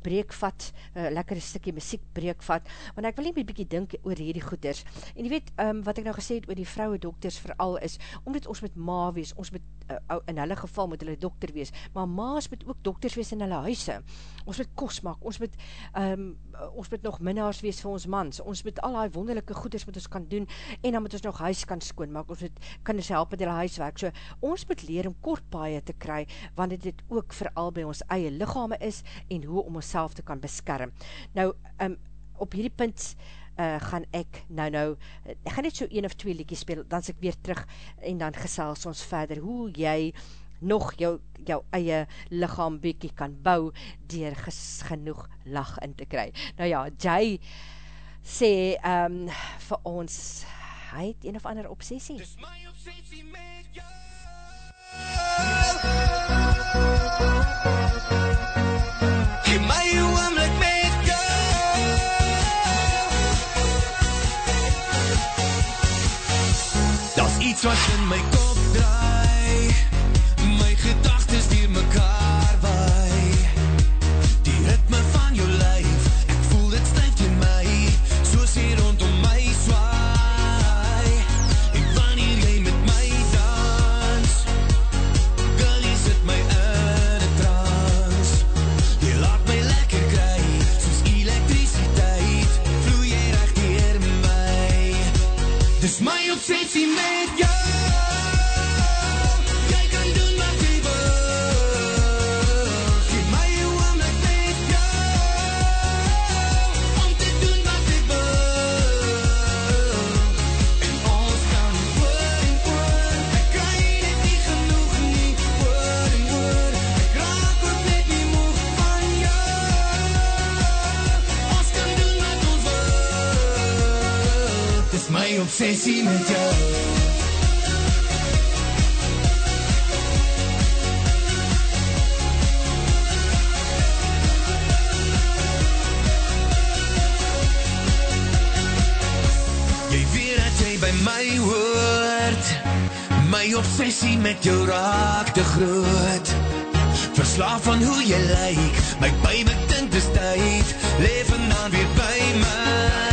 breek vat, uh, lekker een stikkie muziek breek vat, want ek wil nie my bykie dink oor hierdie goeders. En jy weet, um, wat ek nou gesê het oor die vrouwe dokters vooral is, omdat ons met ma wees, ons met, uh, in hulle geval moet hulle dokter wees, maar maas moet ook dokters wees in hulle huise. Ons moet kos maak, ons moet, um, ons moet nog minnaars wees vir ons mans, ons moet al die wonderlijke goeders wat ons kan doen, en dan moet ons nog huis kan skoon maak, ons moet kinders help met hulle huiswerk. So, ons moet leer om kort paie te kry, want dit ook vooral by ons eie lichame is en hoe om ons te kan beskerm. Nou, um, op hierdie punt uh, gaan ek nou nou, ek gaan net so een of twee liedjes speel, dan is ek weer terug en dan gesels ons verder, hoe jy nog jou, jou eie lichaam bekie kan bou, dier ges, genoeg lach in te kry. Nou ja, Jay sê um, vir ons, hy het een of ander obsessie. Dis my obsessie met jou. iets wat in my obsessie met jou Jy weet dat jy by my hoort. My obsessie met jou raak te groot. Verslaaf van hoe jy lyk. My baby tint is tyd. Leef en dan weer by my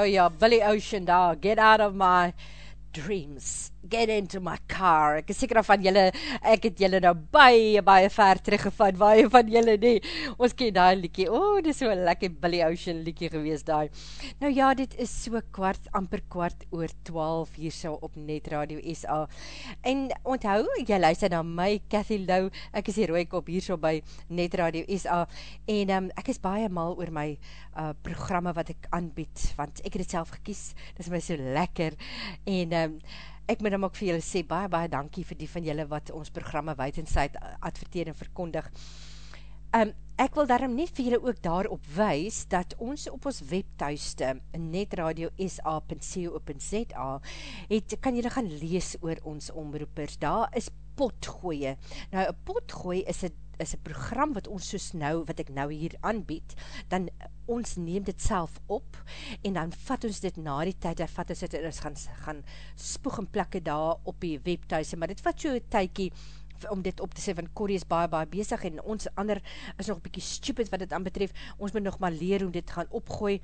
oh yeah, Billy Ocean daar, get out of my dreams, get into my car. Ek is seker van julle ek het julle nou baie, baie ver teruggevat, baie van julle nie, ons ken daar liekie, oh, dit is so lekker Billy Ocean liekie gewees daar. Nou ja, dit is so kwart, amper kwart oor 12 hier so op Net Radio SA, en onthou, jy luister na my, Cathy Lou, ek is die rooikop hier so by Net Radio SA, en um, ek is baie mal oor my uh, programme wat ek aanbied, want ek het het self gekies, dit is my so lekker, en um, ek moet dan ook vir julle sê, baie, baie dankie vir die van julle wat ons programme wijd en syd adverteer en verkondig. Um, ek wil daarom net vir julle ook daarop wys, dat ons op ons webtuiste, netradio.sa.co.za, het, kan julle gaan lees oor ons omroepers. Daar is potgooie. Nou, een potgooi is een is een program wat ons soos nou, wat ek nou hier aanbied, dan ons neem dit self op, en dan vat ons dit na die tyd, dan vat ons dit, en ons gaan, gaan spoeg en plakke daar op die webthuise, maar dit vat so een tykie, om dit op te sê, van Corrie is baie, baie bezig, en ons ander is nog bykie stupid wat dit aan betref, ons moet nog maar leer hoe dit gaan opgooi,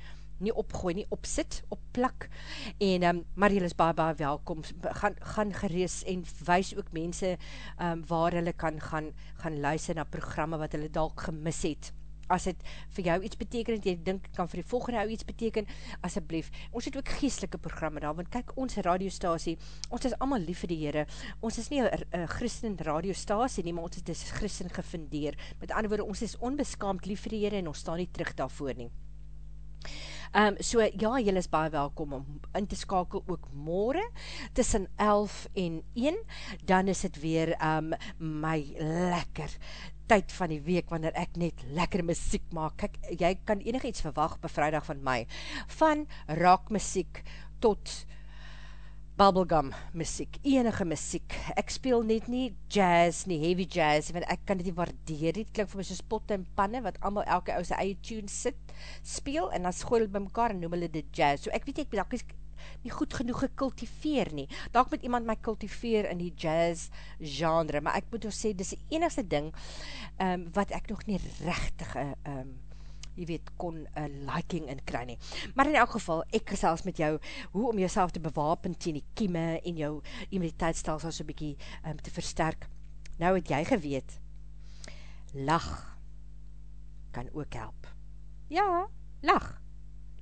nie opgooi, nie opsit, opplak, en, um, maar jy is baie, baie welkom, gaan, gaan gerees, en wees ook mense, um, waar hulle kan gaan, gaan luister na programme wat hulle dalk gemis het, as het vir jou iets beteken, en jy dink, kan vir die volgende jou iets beteken, asjeblief, ons het ook geestelike programme daar, want kyk, ons radiostasie, ons is allemaal lief vir die Heere, ons is nie een christen radiostasie nie, maar ons is christen gefundeer, met ander woorde, ons is onbeskaamd lief vir die Heere, en ons staan nie terug daarvoor nie. Um, so ja, jylle is baie welkom om in te skakel ook morgen, tussen 11 en 1, dan is het weer um, my lekker tyd van die week, wanneer ek net lekker muziek maak. Kijk, jy kan enig iets verwacht by vrijdag van my, van rockmuziek tot bubblegum muziek, enige muziek. Ek speel net nie jazz, nie heavy jazz, want ek kan dit nie waardeer, dit klink vir my soos potte en panne, wat allemaal elke ou sy eie tune sit, speel, en dan school het by mekaar, en noem hulle dit jazz. So ek weet ek, ek is nie goed genoeg gekultiveer nie. Daak moet iemand my kultiveer in die jazz genre, maar ek moet ook sê, dit is die enigste ding, um, wat ek nog nie rechtige um, jy weet, kon een liking in kry nie. Maar in elk geval, ek gesels met jou, hoe om jouself te bewapen teen die kieme en jou immuniteitsstelsel so bykie um, te versterk. Nou het jy geweet, lach kan ook help. Ja, lach.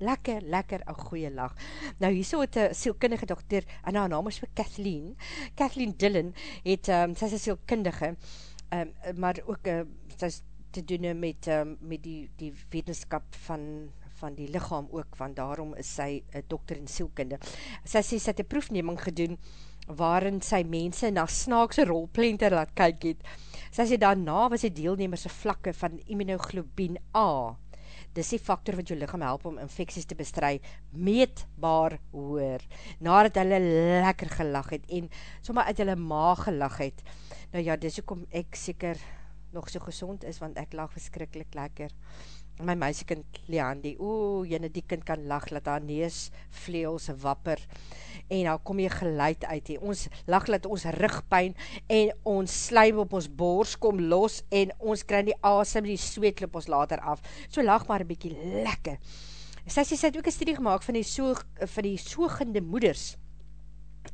Lekker, lekker, een goeie lach. Nou, hier so het een sielkundige dokter, en haar naam is vir Kathleen. Kathleen Dillon het, um, sy is een sielkundige, um, maar ook, uh, sy is te doen met, um, met die, die wetenskap van, van die lichaam ook, want daarom is sy dokter in sielkunde. Sy sê, sy het een proefneming gedoen, waarin sy mense na snaakse rolplenter laat kyk het. Sy sê, daarna was die deelnemerse vlakke van immunoglobien A, dis die factor wat jou lichaam help om infecties te bestry, meetbaar hoor, nadat hulle lekker gelag het, en sommer uit hulle maag gelag het. Nou ja, dis ook om ek seker nog so gezond is, want ek lag verskrikkelijk lekker. My meisiekind Leandi, oe, jyne die kind kan lag, laat haar nees vleels wapper, en nou kom jy geluid uit, he. ons lag laat ons rugpijn, en ons slijm op ons boors kom los, en ons kry die asem, die zweet loop ons later af, so lag maar een bykie lekker. Sy sê, het ook een studie gemaakt van die, so, van die soogende moeders,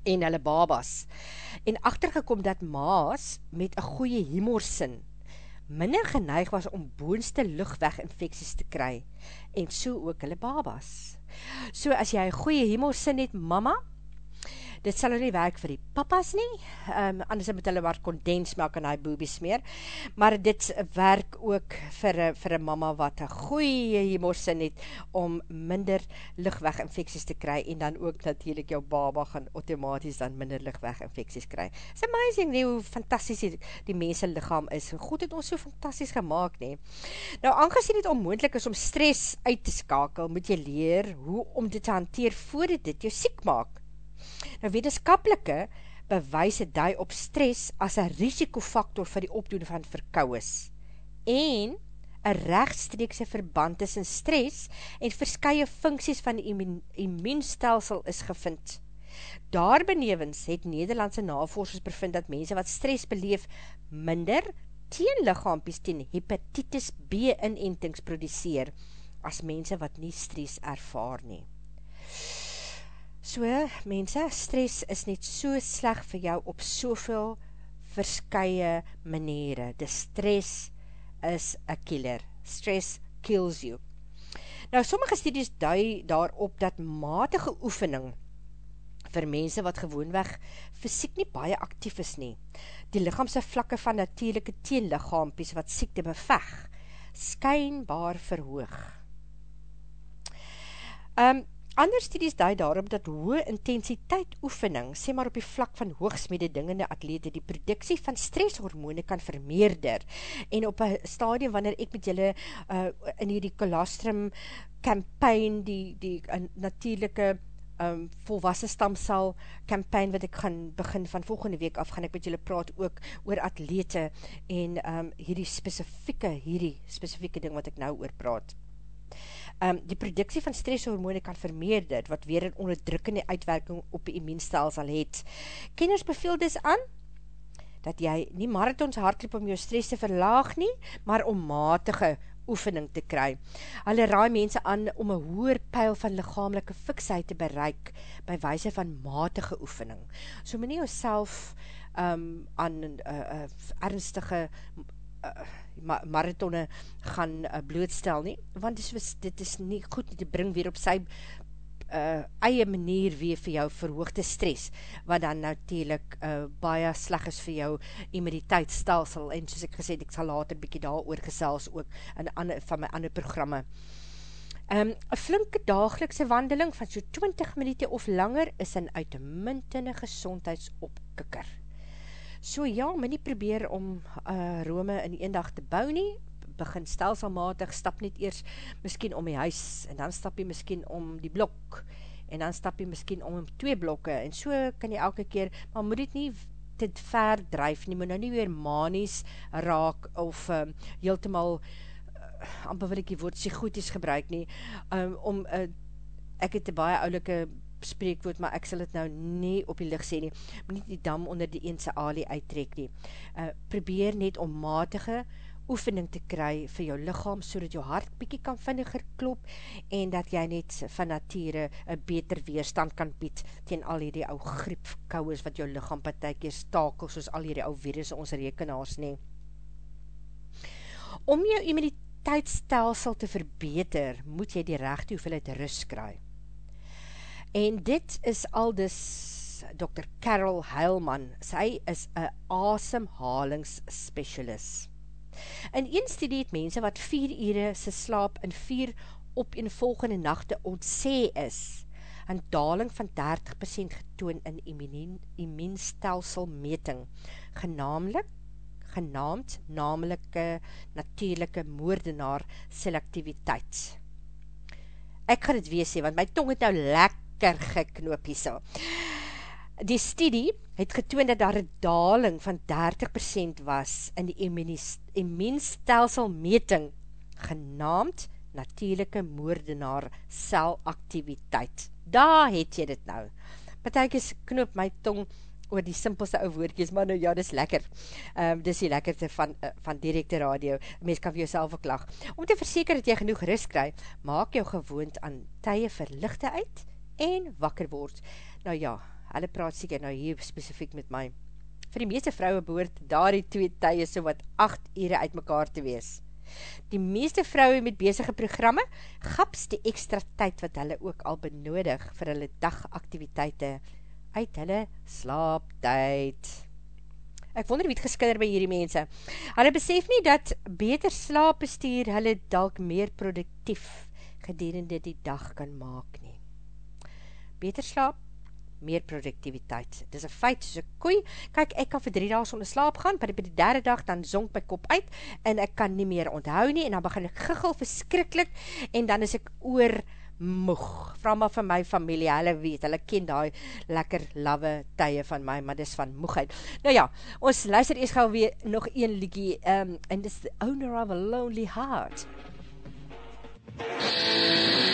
en hulle babas, en achtergekom dat maas, met een goeie humorsin, minder geneig was om boonste luchtweginfecties te kry, en so ook hulle babas. So as jy een goeie hemelsin het, mama, dit sal nie werk vir die papas nie, um, anders moet hulle maar kondensmelk in die boobies meer, maar dit werk ook vir, vir een mama wat een goeie hemorsin het, om minder luchtweginfecties te kry, en dan ook natuurlijk jou baba gaan automatisch dan minder luchtweginfecties kry. It's amazing nie, hoe fantastisch die, die mense lichaam is, God het ons so fantastisch gemaakt nie. Nou, aangezien het onmoendlik is om stress uit te skakel, moet jy leer hoe om dit te hanteer voordat dit jou siek maak. Nou wetenskapelike bewijse die op stress as een risikofaktor vir die opdoen van verkouwes en een rechtstreekse verband tussen stress en verskye funksies van die immuunstelsel is gevind. Daar benevens het Nederlandse navorsers bevind dat mense wat stress beleef minder teenlichaampies teen hepatitis B inentings produceer as mense wat nie stress ervaar nie. So, mense, stress is net so sleg vir jou op soveel verskye maniere. De stress is a killer. Stress kills you. Nou, sommige studies dui daarop dat matige oefening vir mense wat gewoonweg fysiek nie baie actief is nie, die lichaamse vlakke van natuurlijke teenlichaampies wat siekte beveg, skynbaar verhoog. Um, ander studies duid daarop dat hoë intensiteit oefening, sê maar op die vlak van hoogsmede dingende atlete, die productie van stresshormone kan vermeerder. En op een stadium, wanneer ek met julle uh, in die colostrum campaign, die, die uh, natuurlijke um, volwassen stamcel campaign wat ek gaan begin van volgende week af, gaan ek met julle praat ook oor atlete en um, hierdie specifieke, hierdie specifieke ding wat ek nou oor praat um, die productie van stresshormone kan vermeerder, wat weer een onderdrukkende uitwerking op die immuunstelsel het. Kenners beveel dis aan, dat jy nie marathons hardloop om jou stress te verlaag nie, maar om matige oefening te kry. Hulle raai mense aan om een hoer pijl van lichamelike fiksheid te bereik, by wijze van matige oefening. So my nie jouself um, aan uh, uh, ernstige uh, marathonne gaan uh, blootstel nie, want dit is, dit is nie goed nie te bring weer op sy uh, eie manier weer vir jou verhoogde stress, wat dan natuurlijk uh, baie sleg is vir jou immuniteitsstelsel, en soos ek gesê, ek sal later bykie daar oorgesels ook in ander, van my ander programme. Um, een flinke dagelikse wandeling van so 20 minuut of langer is een uitmuntende gezondheidsopkikker. So ja, my nie probeer om uh, Rome in een dag te bou nie, begin stelselmatig, stap net eers miskien om die huis, en dan stap jy miskien om die blok, en dan stap jy miskien om twee blokke, en so kan jy elke keer, maar moet dit nie te ver drijf nie, moet nou nie weer manies raak, of um, heeltemal, uh, amper wil ek die woord, psychoties gebruik nie, um, om, uh, ek het een baie oulike spreekwoord, maar ek sal het nou nie op die licht sê nie, maar nie die dam onder die eense alie uittrek nie. Uh, probeer net om matige oefening te kry vir jou lichaam, so dat jou hart bykie kan vinniger klop, en dat jy net van nature een beter weerstand kan bied, tegen al die ou griepkouwers, wat jou lichaam partijkie stakel, soos al die ou virus ons rekenaars nie. Om jou immuniteitsstelsel te verbeter, moet jy die rechte hoeveelheid rust kry. En dit is al dus Dr. Carol Heilman. Sy is een asemhalingsspecialist. In een studie het mense wat 4 ure sy slaap in 4 op een volgende nachte ontsee is, een daling van 30% getoon in immuunstelselmeting, genaamlik genaamd namelike natuurlijke moordenaar selectiviteit. Ek gaan het wees sê, want my tong het nou lek lekker geknoop hierso. Die studie het getoon dat daar een daling van 30% was in die immuunstelselmeting genaamd natuurlijke moordenaar celactiviteit. Daar het jy dit nou. Is knoop my tong oor die simpelste ou woordkies, maar nou ja, dis lekker. Um, dis die lekkerte van, uh, van directe radio. Mens kan vir jouself verklag. Om te verseker dat jy genoeg rust kry, maak jou gewoond aan tye verlichte uit, en wakker word. Nou ja, hulle praat seker nou hier specifiek met my. Vir die meeste vrouwe behoort daar die twee tye so wat 8 ure uit mekaar te wees. Die meeste vrouwe met bezige programme gaps die extra tyd wat hulle ook al benodig vir hulle dagaktiviteite uit hulle slaaptyd. Ek wonder wie het geskinder by hierdie mense. Hulle besef nie dat beter slaap bestuur hulle dalk meer productief gedurende die dag kan maak nie beter slaap, meer productiviteit. Dit is een feit, soos een koei, kyk, ek kan vir drie dag sonder slaap gaan, maar by die derde dag, dan zonk my kop uit, en ek kan nie meer onthou nie, en dan begin ek giggel verskrikkelijk, en dan is ek oor moeg, vraag maar van my familie, hulle weet, hulle ken die lekker lawe tye van my, maar dis van moegheid. Nou ja, ons luister eers gauw weer nog een liekie, um, and this is the owner of a lonely heart. MUZIEK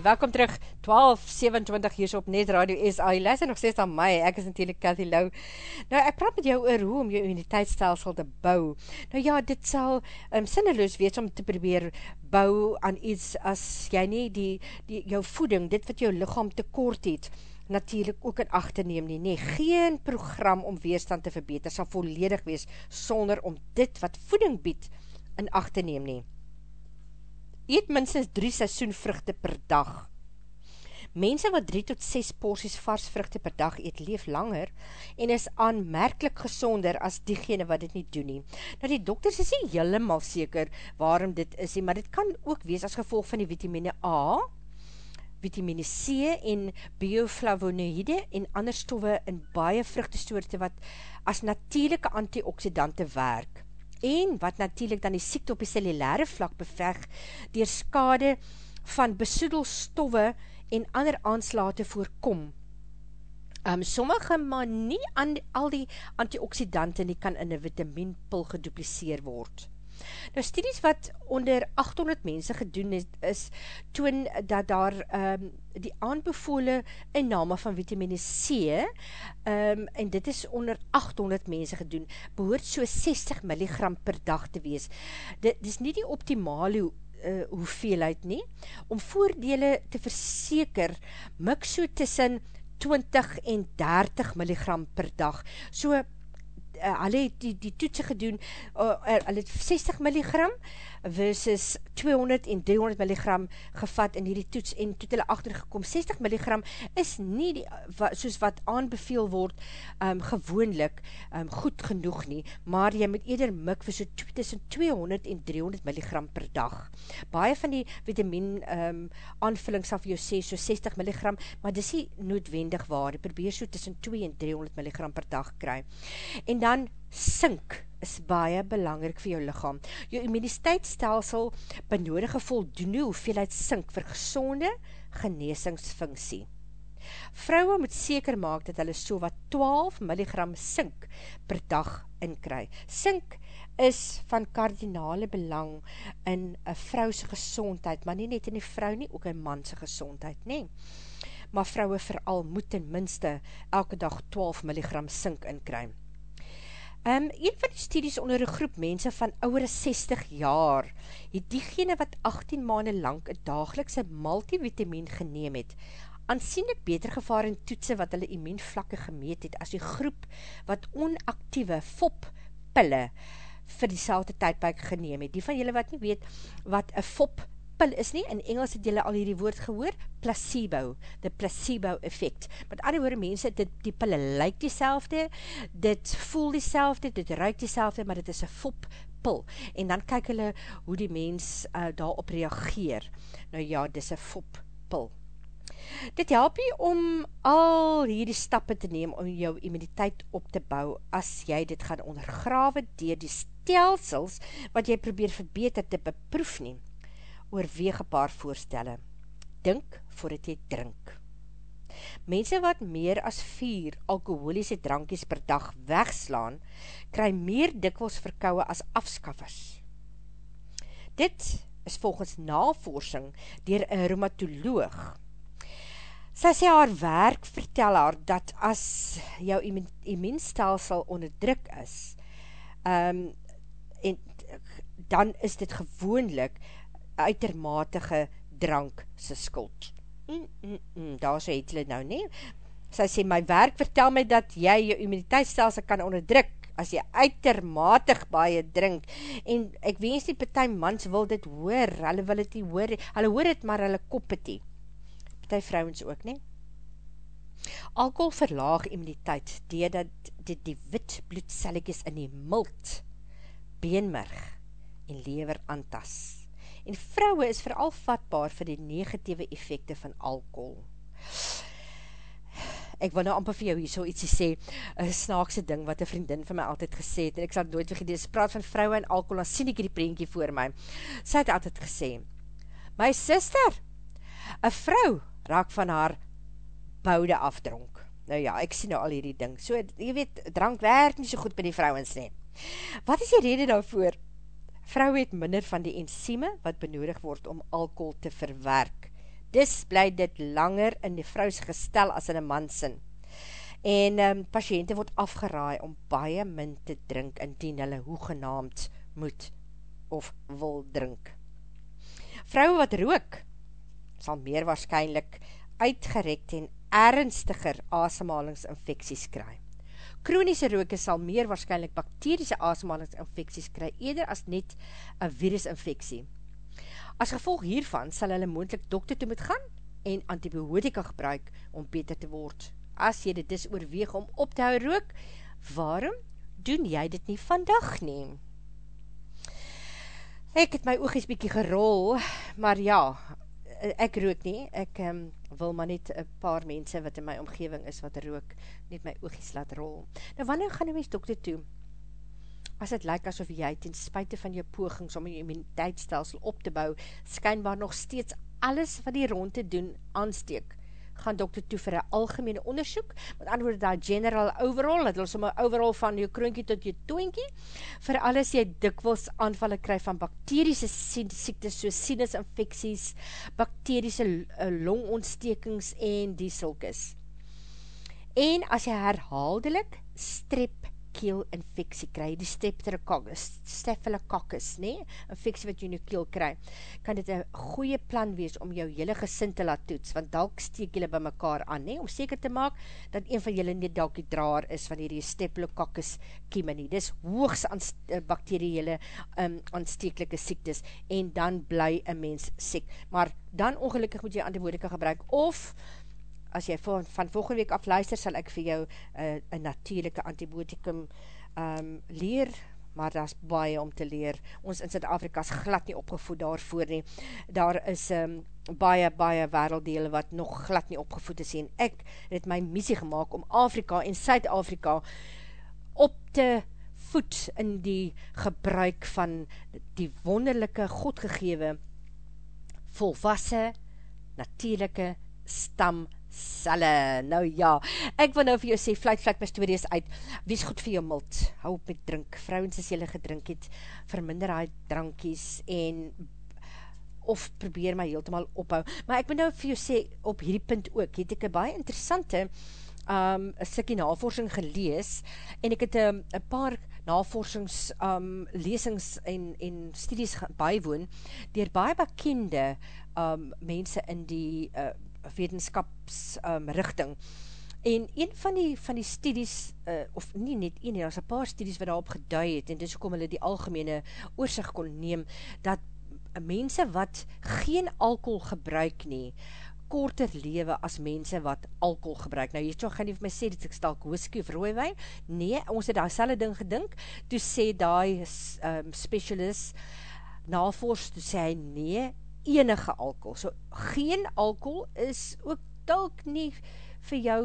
welkom terug, 12.27 hier op Net Radio SA, jy luister nog steeds aan my, ek is natuurlijk Cathy Lau. Nou, ek praat met jou oor hoe om jou immuniteitsstelsel te bou. Nou ja, dit sal um, sinneloos wees om te probeer bou aan iets as jy nie die, die, jou voeding, dit wat jou lichaam tekort het, natuurlijk ook in acht te neem nie. Nee, geen program om weerstand te verbeter sal volledig wees, sonder om dit wat voeding bied in acht te neem nie eet minstens 3 seisoenvruchte per dag. Mense wat 3 tot 6 porties vars vruchte per dag eet, leef langer en is aanmerkelijk gezonder as diegene wat dit nie doen nie. Nou die dokters is nie helemaal seker waarom dit is nie, maar dit kan ook wees as gevolg van die vitamine A, vitamine C en bioflavonoïde en ander stoffe in baie vruchtestoorte wat as natuurlijke antioxidante werk en wat natuurlijk dan die siekte op die cellulaire vlak beveg, dier skade van besoedelstoffe en ander aanslaate voorkom. Um, sommige, maar nie an, al die antioxidante nie kan in een vitaminpil gedupliseer word. Nou studies wat onder 800 mense gedoen is, is toon dat daar um, die aanbevole inname van vitamine C, um, en dit is onder 800 mense gedoen, behoort so 60 milligram per dag te wees. Dit, dit is nie die optimale uh, hoeveelheid nie. Om voordele te verseker, mik so tussen 20 en 30 milligram per dag. So uh, hulle het die, die toetse gedoen, uh, hulle het 60 milligram versus 200 en 300 milligram gevat in die toets en toet hulle achtergekom, 60 milligram is nie die, wat, soos wat aanbeveel word um, gewoonlik um, goed genoeg nie, maar jy moet eerder mik vir so tussen 200 en 300 milligram per dag. Baie van die vitamine um, aanvulling sal vir jou sê so 60 milligram, maar dis nie noodwendig waar, probeer so tussen 2 en 300 milligram per dag kry. En dan sink is baie belangrik vir jou lichaam. Jou immuniteitsstelsel benodige voldoende hoeveelheid sink vir gezonde geneesingsfunksie. Vrouwe moet seker maak dat hulle so wat 12 milligram sink per dag inkry. Sink is van kardinale belang in een vrouwse gezondheid, maar nie net in die vrou nie, ook in manse gezondheid, nie. Maar vrouwe vooral moet ten minste elke dag 12 milligram sink inkry. Um, een van die studies onder een groep mense van ouwere 60 jaar, het diegene wat 18 maanden lang een dagelikse multivitamin geneem het, aansienlik beter gevaar in toetsen wat hulle immuunvlakke gemeet het, as die groep wat onactieve FOP-pille vir die salte tydperk geneem het. Die van julle wat nie weet wat een FOP pil is nie, in Engels het julle al hierdie woord gehoor, placebo, the placebo effect. Met ander woorde mense, dit, die pille lyk die selfde, dit voel die selfde, dit ruik die selfde, maar dit is een fop pil. En dan kyk hulle hoe die mens uh, daarop reageer. Nou ja, dit is een fop pil. Dit help jy om al hierdie stappe te neem om jou immuniteit op te bou as jy dit gaan ondergrawe dier die stelsels wat jy probeer verbeter te beproef neem oorweeg een paar voorstelle. Dink voordat jy drink. Mense wat meer as vier alkoholiese drankies per dag wegslaan, kry meer dikwels verkouwe as afskaffers. Dit is volgens navorsing dier een rheumatoloog. Sy sê haar werk vertel haar dat as jou immuunstelsel onder druk is, um, en dan is dit gewoonlik uitermatige drank sy skuld. Mm, mm, mm, daar so het hulle nou nie. Sy sê, my werk vertel my dat jy jou immuniteitsstelsel kan onderdruk as jy uitermatig baie drink. En ek wens die partij mans wil dit hoor, hulle wil dit nie hoor, hulle hoor het maar hulle kop het nie. Partij vrouwens ook nie. Alkohol verlaag immuniteit, die dat dit die wit bloedcelletjes in die mult, beenmerg en lever antas en vrouwe is vooral vatbaar vir die negatieve effecte van alcohol. Ek wil nou amper vir jou hier so ietsie sê, een snaakse ding wat een vriendin van my altyd gesê het, en ek sal nooit vergeet, as praat van vrouwe en alcohol, dan sien ek die prentjie voor my. Sy het altyd gesê, my sister, een vrou raak van haar boude afdronk. Nou ja, ek sien nou al hierdie ding. So, jy weet, drank werk nie so goed by die vrouwens nie. Wat is die rede daarvoor? Vrou het minder van die enzyme wat benodig word om alcohol te verwerk dis bly dit langer in die vrous gestel as in die man sin. En um, patiënte word afgeraai om baie min te drink indien hulle hoegenaamd moet of wil drink. Vrouwe wat rook, sal meer waarschijnlijk uitgerekt en ernstiger asemhalingsinfecties kry. Kroniese roke sal meer waarschijnlijk bakteriese asemhalingsinfecties kry, eerder as net een virusinfectie. As gevolg hiervan sal hulle moendlik dokter toe moet gaan en antibiotika gebruik om beter te word. As jy dit dis oorweeg om op te hou rook, waarom doen jy dit nie vandag neem? Ek het my oogies bykie gerol, maar ja, ek rook nie, ek um, wil maar net een paar mense wat in my omgeving is wat rook, net my oogies laat rol. Nou wanneer gaan die mens dokter toe? As het lyk asof jy ten spuite van jou pogings om jou immuniteitsstelsel op te bou, skynbaar nog steeds alles wat die rond te doen aansteek, gaan dokter toe vir een algemene onderzoek, met antwoord daar general overall, het wil somme overall van jou kroonkie tot jou toonkie, vir alles jy dikwels aanvallen krijg van bakteriese siektes, soos sinusinfecties, bakteriese eh, longontstekings en die sulkes. En as jy herhaaldelik strep keel infectie kry, die streptococcus, staphylococcus, nee, infectie wat jy in jou keel kry, kan dit een goeie plan wees om jou hele gesin te laat toets, want dalk steek jylle by mekaar aan, nee, om seker te maak, dat een van jylle nie dalk die draar is van hierdie staphylococcus kieme nie, dis hoogs aan eh, bakteriële um, aanstekelike siektes, en dan bly een mens siek, maar dan ongelukkig moet jy antibiotika gebruik, of as jy van, van volgende week af luister, sal ek vir jou uh, een natuurlijke antibioticum um, leer, maar daar is baie om te leer. Ons in Zuid-Afrika is glad nie opgevoed daarvoor nie. Daar is um, baie, baie werelddele wat nog glad nie opgevoed is en ek het my missie gemaakt om Afrika en Zuid-Afrika op te voed in die gebruik van die wonderlijke, godgegewe, volwasse, natuurlijke stam Salle, nou ja, ek wil nou vir jou sê, fluit, fluit my stories uit, wees goed vir jou mult, hou op met drink, vrouwens as jylle gedrink het, verminder hy drankies, en, of probeer my heeltemaal ophou, maar ek wil nou vir jou sê, op hierdie punt ook, het ek een baie interessante, um, een stikkie navorsing gelees, en ek het um, een paar navorsings, um, lesings en, en studies bijwoon, dier baie bekende um, mense in die, uh, wetenskaps um, richting. En een van die, van die studies, uh, of nie net een, daar is een paar studies wat daarop geduid het, en dus kom hulle die algemene oorzicht kon neem, dat mense wat geen alcohol gebruik nie, korter lewe as mense wat alcohol gebruik. Nou, jy so gaan nie vir my sê, dit ek stalk whisky of rooiwijn. Nee, ons het daar selle ding gedink, toe sê die um, specialist, navors, toe sê hy, nee, enige alcohol. So, geen alcohol is ook dalk nie vir jou,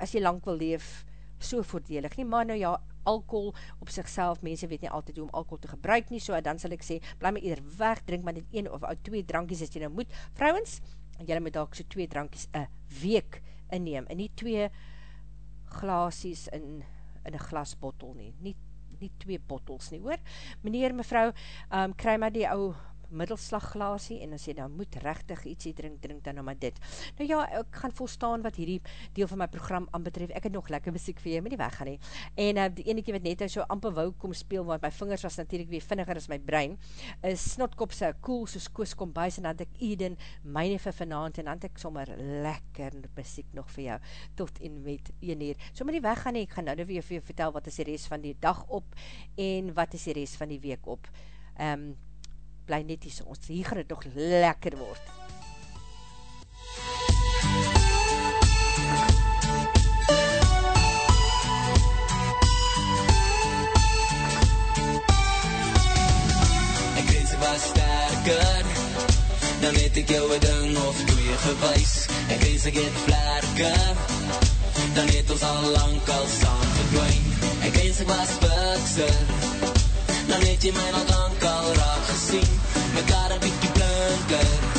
as jy lang wil leef, so voordelig nie, maar nou ja, alcohol op sigself, mense weet nie altyd hoe om alcohol te gebruik nie, so dan sal ek sê, bly my eerder weg, drink maar net een of twee drankies as jy nou moet. Vrouwens, jylle moet dalk so twee drankies een week inneem, en nie twee glasies in, in een glasbottel nie, nie, nie twee bottels nie, hoor. Meneer, mevrou, um, kry maar die ou middelslagglasie, en as jy dan moet rechtig ietsie drink, drink dan nou maar dit. Nou ja, ek gaan volstaan wat hierdie deel van my program aanbetref, ek het nog lekker muziek vir jy, maar nie weggaan nie. En uh, die ene keer wat net so amper wou kom speel, want my vingers was natuurlijk weer vinniger as my brein, is Snotkopse cool soos Koos kom bys, en dan het ek Eden myne vir vanavond, en dan het ek sommer lekker muziek nog vir jou, tot en met 1 uur. So maar nie weggaan nie, ek gaan nou nou jou, vir jou vertel wat is die rest van die dag op, en wat is die rest van die week op. Um, bly net hier so, ons hier gaan het nog lekker word. Ek weet sy was sterker. Dan het ek jou een ding of twee gewys. Ek weet sy het vlerke. Dan het ons al lang al saam verdwijn Ek weet sy was bukser dan het jy my nog lang al raak gesien, mekaar een bykie blinker,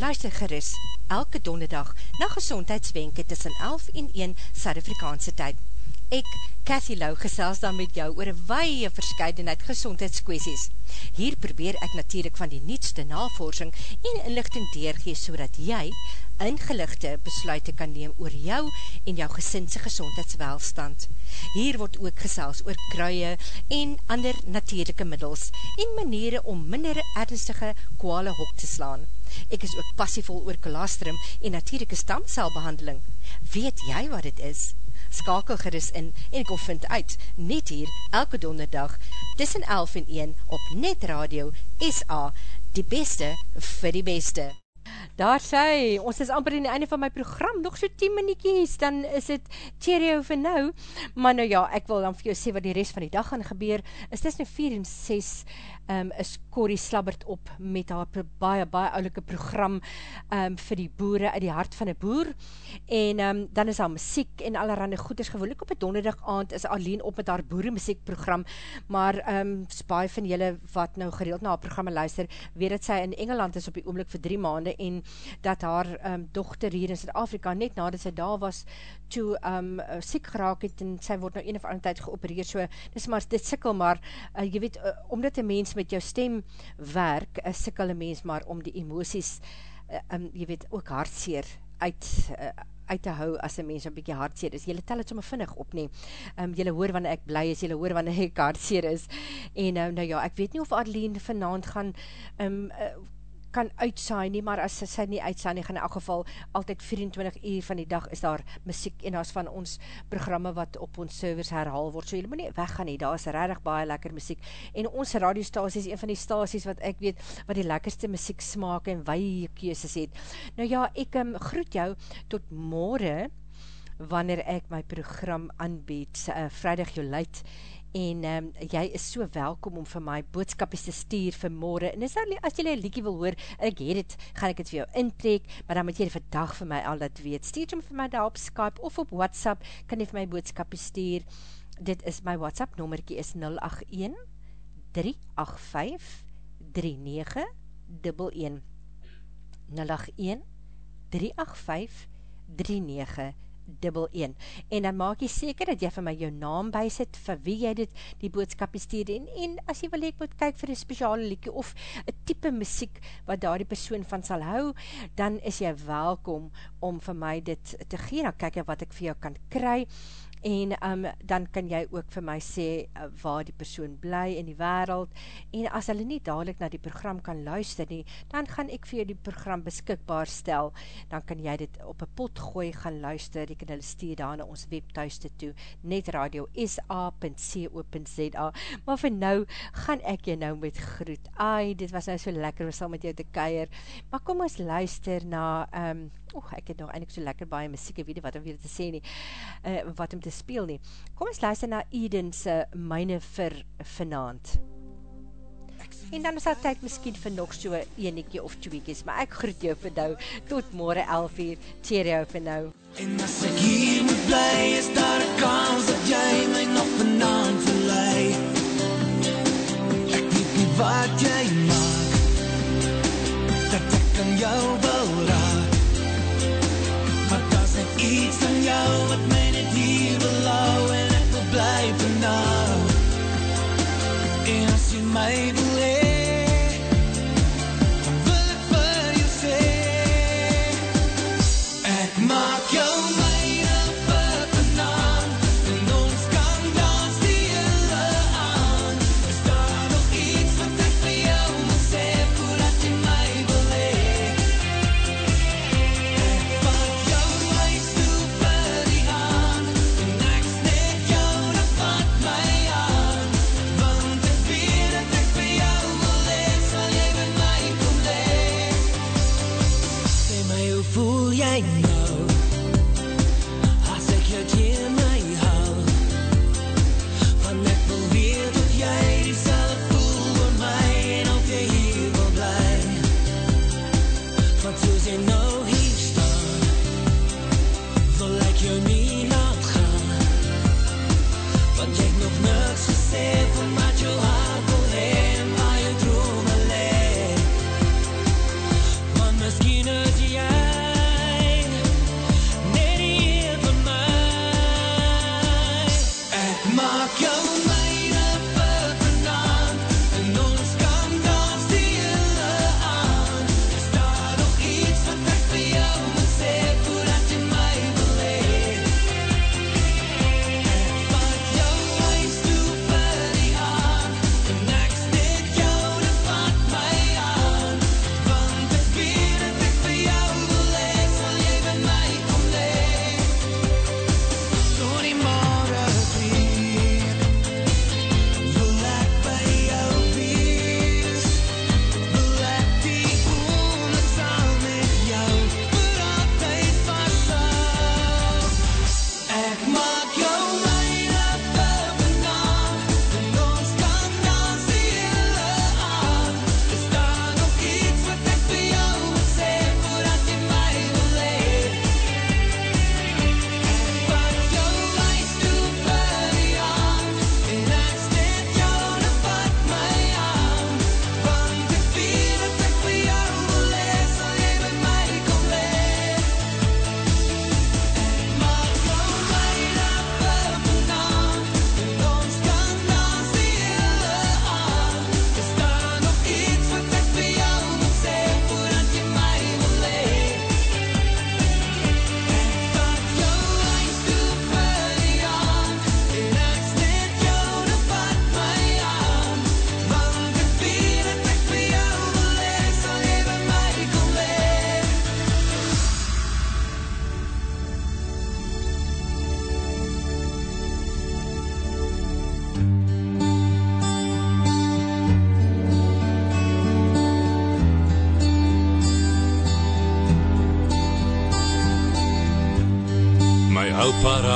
luister geris elke donderdag na gezondheidswenke tussen 11 en 1 Suid-Afrikaanse tyd. Ek, Cathy Lau, gesels dan met jou oor een weie verscheidenheid gezondheidskwesties. Hier probeer ek natuurlijk van die nietste navorsing en inlichting deurgees, so dat jy ingelichte besluite kan neem oor jou en jou gesinse gezondheidswelstand. Hier word ook gesels oor kruie en ander natuurlijke middels en maniere om minder ernstige kwale hok te slaan. Ek is ook passievol oor kolostrum en natuurlijke stamcelbehandeling. Weet jy wat het is? skakel geris in en kom vind uit, net hier, elke donderdag, tussen 11 en 1, op Net Radio SA, die beste vir die beste. Daar sê, ons is amper in die einde van my program, nog so 10 minuutjes, dan is het cheerio vir nou, maar nou ja, ek wil dan vir jou sê wat die rest van die dag gaan gebeur, is dis nou 4 en 6, um, is Corrie slabbert op met haar baie, baie oulike program um, vir die boere uit die hart van die boer, en um, dan is haar muziek en allerhande goeders. Gewoonlik op die donderdag aand is alleen op met haar boere muziek program, maar um, baie van julle wat nou gereeld na haar programme luister, weet dat sy in Engeland is op die oomlik vir drie maande, en dat haar um, dochter hier in Zuid-Afrika, net nadat sy daar was, toe um, siek geraak het, en sy word nou een of ander tyd geopereerd, so, dis maar, dit sikkel maar, uh, jy weet, uh, omdat een mens met jou stem werk, uh, sikkel een mens maar om die emoties, uh, um, jy weet, ook hartseer uit, uh, uit te hou as een mens een bykie hartseer is. Julle tel het sommer vinnig op nie. Um, julle hoor wanneer ek bly is, julle hoor wanneer [LAUGHS] ek hartseer is. En um, nou ja, ek weet nie of Adeline vanavond gaan um, uh, kan uitsaai nie, maar as sy nie uitsaai nie, gaan in elk geval altyd 24 uur van die dag is daar muziek en as van ons programme wat op ons servers herhaal word, so jy moet nie weggaan nie, daar is rarig baie lekker muziek, en ons radiostasie is een van die stasies wat ek weet, wat die lekkerste muziek smaak en weie keuses het. Nou ja, ek um, groet jou tot morgen, wanneer ek my program aanbied, uh, Vrijdag Jolijt, en um, jy is so welkom om vir my boodskapies te stuur vir morgen, en as, as jy een liekie wil hoor, ek het het, gaan ek het vir jou intrek, maar dan moet jy vir dag vir my al dat weet, stuur hom vir my daar op Skype, of op WhatsApp, kan jy vir my boodskapies stuur, dit is my WhatsApp, nommerkie is 081 385 3911 081 385 3911 dubbel 1. En dan maak jy seker dat jy vir my jou naam bysit, vir wie jy dit die boodskap bestuur, en, en as jy wil ek moet kyk vir een speciale liekie, of een type muziek wat daar die persoon van sal hou, dan is jy welkom om vir my dit te gee, dan kyk jy wat ek vir jou kan kry, en um, dan kan jy ook vir my sê uh, waar die persoon bly in die wereld, en as hulle nie dadelijk na die program kan luister nie, dan gaan ek vir jou die program beskikbaar stel, dan kan jy dit op een pot gooi gaan luister, jy kan hulle stuur daar na ons webthuiste toe, netradio sa.co.za, maar vir nou gaan ek jy nou met groet, ai, dit was nou so lekker om sal met jou te keier, maar kom ons luister na, um, oeh, ek het nog eindelijk so lekker baie muziek, weet wat om weer te sê nie, uh, wat om te speel nie. Kom ons luister na Edense myne vir vanavond. En dan is daar tyd miskien vir nog so eniekie of tweekies, maar ek groet jou vir nou, tot morgen 11 uur, cheerio vir nou. En as ek hier moet bly, is daar een kans dat jy my nog vanavond verlei. Ek weet nie wat jy maak, dat ek aan jou wil raak. Iets aan jou wat my net hier wil hou en ek wil bly vanavond. En as jy my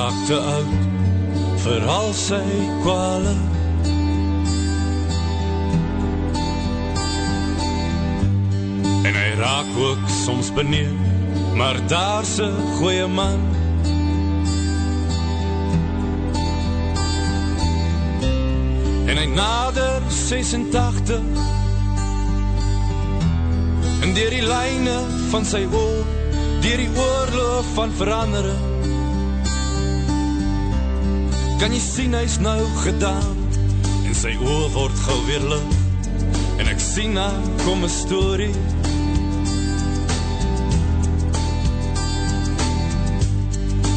raak te oud vir al sy kwale. En hy raak ook soms beneen, maar daar's 'n goeie man. En hy nader 86 En dier die lijne van sy oor Dier die oorloof van verandering Kan jy sien hy nou gedaan. En sy oor word gauw weer lig. En ek sien na kom een story.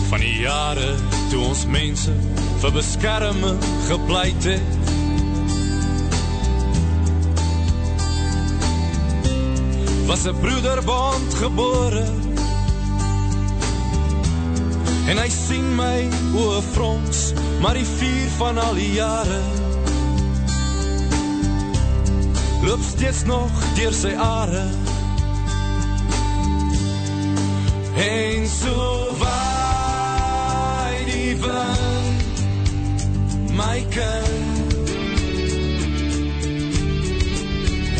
Van die jare toe ons mense Vir beskerming gepleit het. Was een broederband gebore En hy sien my oe frons Maar die vier van al die jare Loop steeds nog dier sy are. En so waai die wind My kind.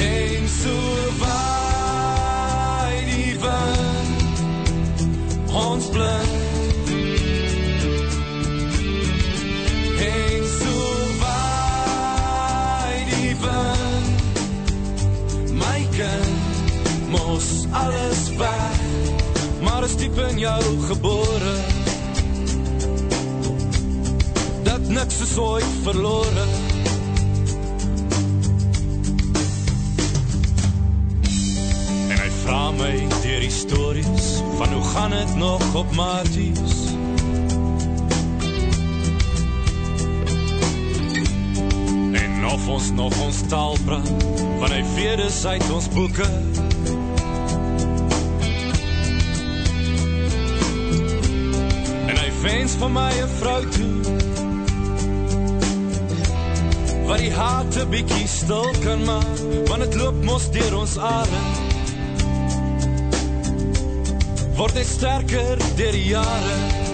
En so waai die wind Ons blind Mos alles weg Maar is diep in jou gebore. Dat niks is ooit verloren En hy vraag my dier die stories Van hoe gaan het nog op Maties En of ons nog ons taal praat Van hy vedes uit ons boeken Wens van my een vrou toe Wat die harte bykie stil kan maak Want het loop mos dier ons adem Word net sterker dier die jare